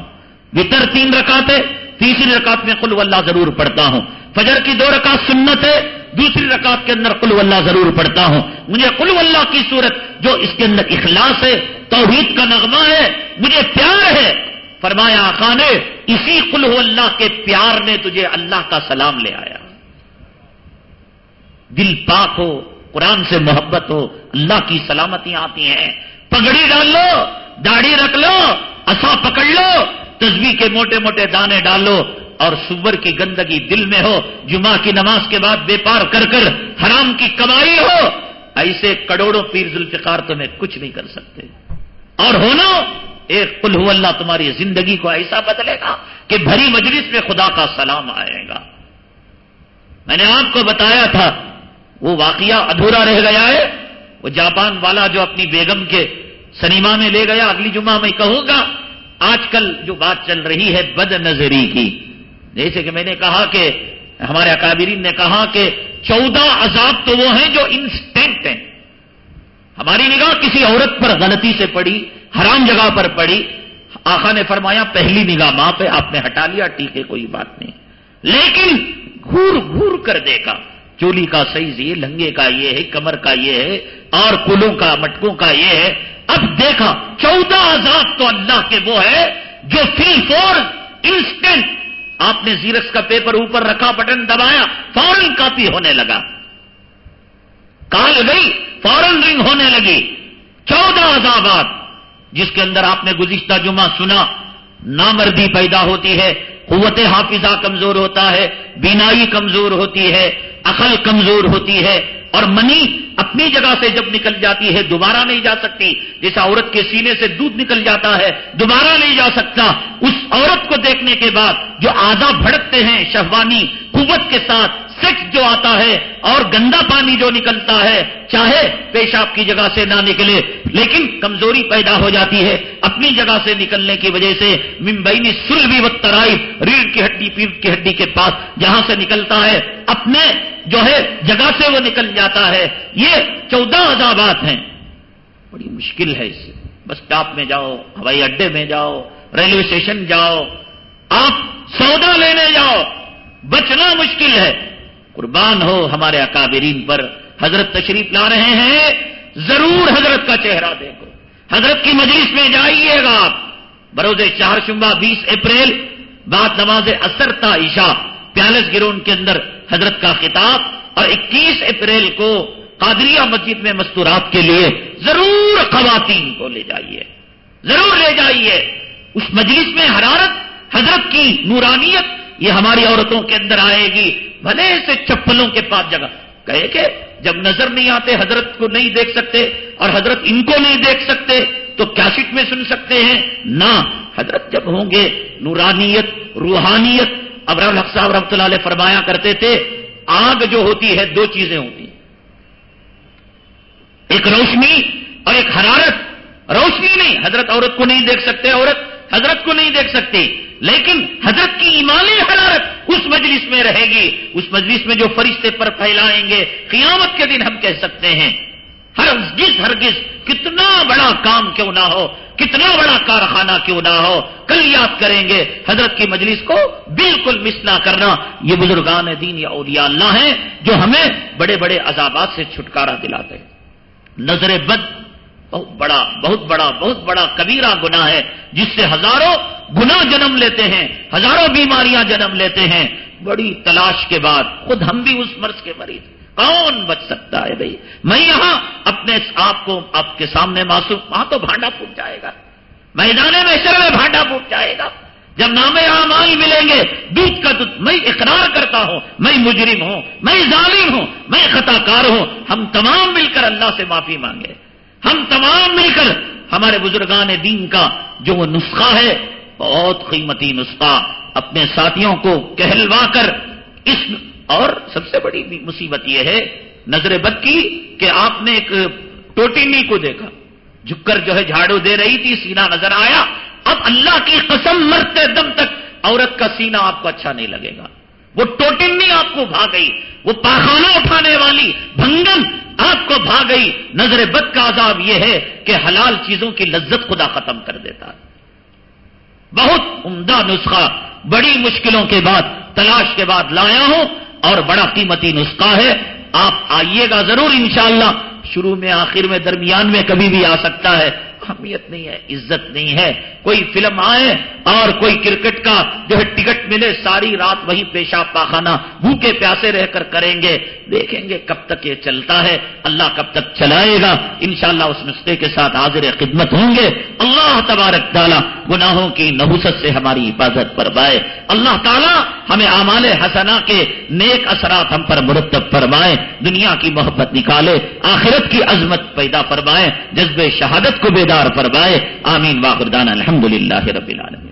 وطر تین رکعت ہے، تیسری رکعت میں قلو اللہ ضرور پڑھتا ہوں۔ فجر کی دو رکعت سنت ہے، دوسری رکعت کے اندر قلو اللہ ضرور پڑھتا ہوں۔ مجھے قلو اللہ کی صورت جو اس کے اندر اخلاص ہے، توحید کا نغمہ ہے، مجھے پیار ہے۔ فرمایا آقا نے اسی قلو اللہ کے پیار نے تجھے اللہ کا سلام لے آیا۔ دل پاک ہو، قرآن سے محبت ہو، اللہ کی سلامتی آتی ہیں۔ پگڑی ڈال لو، داڑھی رکھ لو اصا پکڑ لو تصویر کے موٹے موٹے دانے ڈالو اور سور کی گندگی دل میں ہو، جمعہ کی نماز کے بعد بے پار کر کر حرام کی کمائی ہو۔ ایسے کروڑوں پیر ذوالفقار تمہیں کچھ نہیں کر سکتے۔ اور ہونا ایک کل اللہ تمہاری زندگی کو ایسا بدلے گا کہ بھری مجلس میں خدا کا سلام آئے گا۔ میں نے آپ کو بتایا تھا، وہ واقعہ ادھورا رہ گیا ہے۔ وہ جاپان والا جو اپنی بیگم کے سنیما میں لے گیا، اگلی جمعہ میں کہوں گا، آج کل جو بات چل رہی ہے بد نظری کی۔ جیسے کہ میں نے کہا کہ ہمارے اکابرین نے کہا کہ چودہ عذاب تو وہ ہیں جو انسٹنٹ ہیں۔ ہماری نگاہ کسی عورت پر غلطی سے پڑی، حرام جگہ پر پڑی۔ آخا نے فرمایا، پہلی نگاہ ماں پہ آپ نے ہٹا لیا، ٹھیک ہے، کوئی بات نہیں۔ لیکن گور گور کر دیکھا، چولی کا سائز یہ، لنگے کا یہ ہے، کمر کا یہ ہے، اور کلوں کا، مٹکوں کا یہ ہے۔ اب دیکھا، چودہ عذاب تو اللہ کے وہ ہے جو فری فور، انسٹنٹ۔ آپ نے زیرکس کا پیپر اوپر رکھا، بٹن دبایا فورن کاپی ہونے لگا۔ کال گئی فورن رنگ ہونے لگی۔ چودہ عذابات جس کے اندر آپ نے گزشتہ جمعہ سنا نامردی پیدا ہوتی ہے، قوت حافظہ کمزور ہوتا ہے، بینائی کمزور ہوتی ہے، عقل کمزور ہوتی ہے، اور منی اپنی جگہ سے جب نکل جاتی ہے، دوبارہ نہیں جا سکتی۔ جیسا عورت کے سینے سے دودھ نکل جاتا ہے، دوبارہ نہیں جا سکتا۔ اس عورت کو دیکھنے کے بعد جو آزا بھڑکتے ہیں شہوانی، قوت کے ساتھ سیکس جو آتا ہے اور گندا پانی جو نکلتا ہے، چاہے پیشاب کی جگہ سے نہ نکلے، لیکن کمزوری پیدا ہو جاتی ہے اپنی جگہ سے نکلنے کی وجہ سے۔ ممبئی سل بھی وقت ترائی ریڑھ کی ہڈی پیٹ کی ہڈی کے پاس جہاں سے نکلتا ہے، اپنے جو ہے جگہ سے وہ نکل جاتا ہے۔ یہ چودہ عذابات ہیں۔ بڑی مشکل ہے اس سے۔ بس اسٹاپ میں جاؤ، ہوائی اڈے میں جاؤ، ریلوے اسٹیشن جاؤ، آپ سودا لینے جاؤ۔ بچنا مشکل ہے۔ قربان ہو ہمارے اکابرین پر حضرت تشریف لا رہے ہیں، ضرور حضرت کا چہرہ دیکھو۔ حضرت کی مجلس میں جائیے گا آپ۔ بروز چار شمبا بیس اپریل، بعد نماز اثر تا عشاء، پیالس گراؤنڈ کے اندر حضرت کا خطاب اور اکیس اپریل کو قادریہ مسجد میں مستورات کے لیے ضرور خواتین کو لے جائیے۔ ضرور لے جائیے۔ اس مجلس میں حرارت، حضرت کی نورانیت، یہ ہماری عورتوں کے اندر آئے گی۔ بھلے سے چپلوں کے پاس جگہ۔ کہے کہ جب نظر نہیں آتے، حضرت کو نہیں دیکھ سکتے اور حضرت ان کو نہیں دیکھ سکتے، تو کیا میں سن سکتے ہیں؟ نہ، حضرت جب ہوں گے، نورانیت، روحانیت ابر الحق صاحب رحمۃ اللہ علیہ فرمایا کرتے تھے، آگ جو ہوتی ہے، دو چیزیں ہوتی ایک روشنی اور ایک حرارت۔ روشنی نہیں، حضرت عورت کو نہیں دیکھ سکتے، عورت حضرت کو نہیں دیکھ سکتی، لیکن حضرت کی ایمانی حرارت اس مجلس میں رہے گی۔ اس مجلس میں جو فرشتے پر پھیلائیں گے، قیامت کے دن ہم کہہ سکتے ہیں ہر ہرگز کتنا بڑا کام کیوں نہ ہو، کتنا بڑا کارخانہ کیوں نہ ہو، کل یاد کریں گے حضرت کی مجلس کو بالکل مس نہ کرنا۔ یہ بزرگان دین یا اولیاء اللہ ہیں جو ہمیں بڑے بڑے عذابات سے چھٹکارا دلاتے نظر بد بہت بڑا بہت بڑا بہت بڑا کبیرہ گنا ہے، جس سے ہزاروں گنا جنم لیتے ہیں، ہزاروں بیماریاں جنم لیتے ہیں۔ بڑی تلاش کے بعد خود ہم بھی اس مرض کے مریض کون بچ سکتا ہے بھائی؟ میں یہاں اپنے آپ کو آپ کے سامنے معصوم، وہاں تو بھانڈا پھوٹ جائے گا۔ میدان میں میں بھانڈا پھوٹ جائے گا۔ جب نام اعمال ملیں گے دودھ کا دودھ میں اقرار کرتا ہوں، میں مجرم ہوں، میں ظالم ہوں، میں خطا کار ہوں۔ ہم تمام مل کر اللہ سے معافی مانگے ہم تمام مل کر ہمارے بزرگان دین کا جو وہ نسخہ ہے، بہت قیمتی نسخہ اپنے ساتھیوں کو کہلوا کر اس اور سب سے بڑی مصیبت یہ ہے، نظر بد کی کہ آپ نے ایک ٹوٹینی کو دیکھا۔ جھک کر جو ہے جھاڑو دے رہی تھی سینا نظر آیا۔ اب اللہ کی قسم مرتے دم تک عورت کا سینہ آپ کو اچھا نہیں لگے گا۔ وہ ٹوٹنی آپ کو بھا گئی، وہ پاخانہ اٹھانے والی بھنگن آپ کو بھا گئی۔ نظر بد کا عذاب یہ ہے کہ حلال چیزوں کی لذت خدا ختم کر دیتا۔ ہے بہت عمدہ نسخہ بڑی مشکلوں کے بعد، تلاش کے بعد لایا ہوں اور بڑا قیمتی نسخہ ہے۔ آپ آئیے گا ضرور انشاءاللہ۔ شروع میں، آخر میں، درمیان میں کبھی بھی آ سکتا ہے۔ اہمیت نہیں ہے، عزت نہیں ہے۔ کوئی فلم آئے اور کوئی کرکٹ کا جو ہے ٹکٹ ملے، ساری رات وہی پیشاب پاخانہ بھوکے پیاسے رہ کر کریں گے۔ دیکھیں گے کب تک یہ چلتا ہے۔ اللہ کب تک چلائے گا۔ انشاءاللہ اس نسخے کے ساتھ حاضر خدمت ہوں گے۔ اللہ تبارک تعالیٰ گناہوں کی نحوست سے ہماری حفاظت فرمائے۔ اللہ تعالیٰ ہمیں اعمال حسنا کے نیک اثرات ہم پر مرتب فرمائے۔ دنیا کی محبت نکالے، آخرت کی عظمت پیدا فرمائے۔ جذب شہادت کو بیدار فرمائے آمین واخردان الحمد للہ رب العالمین۔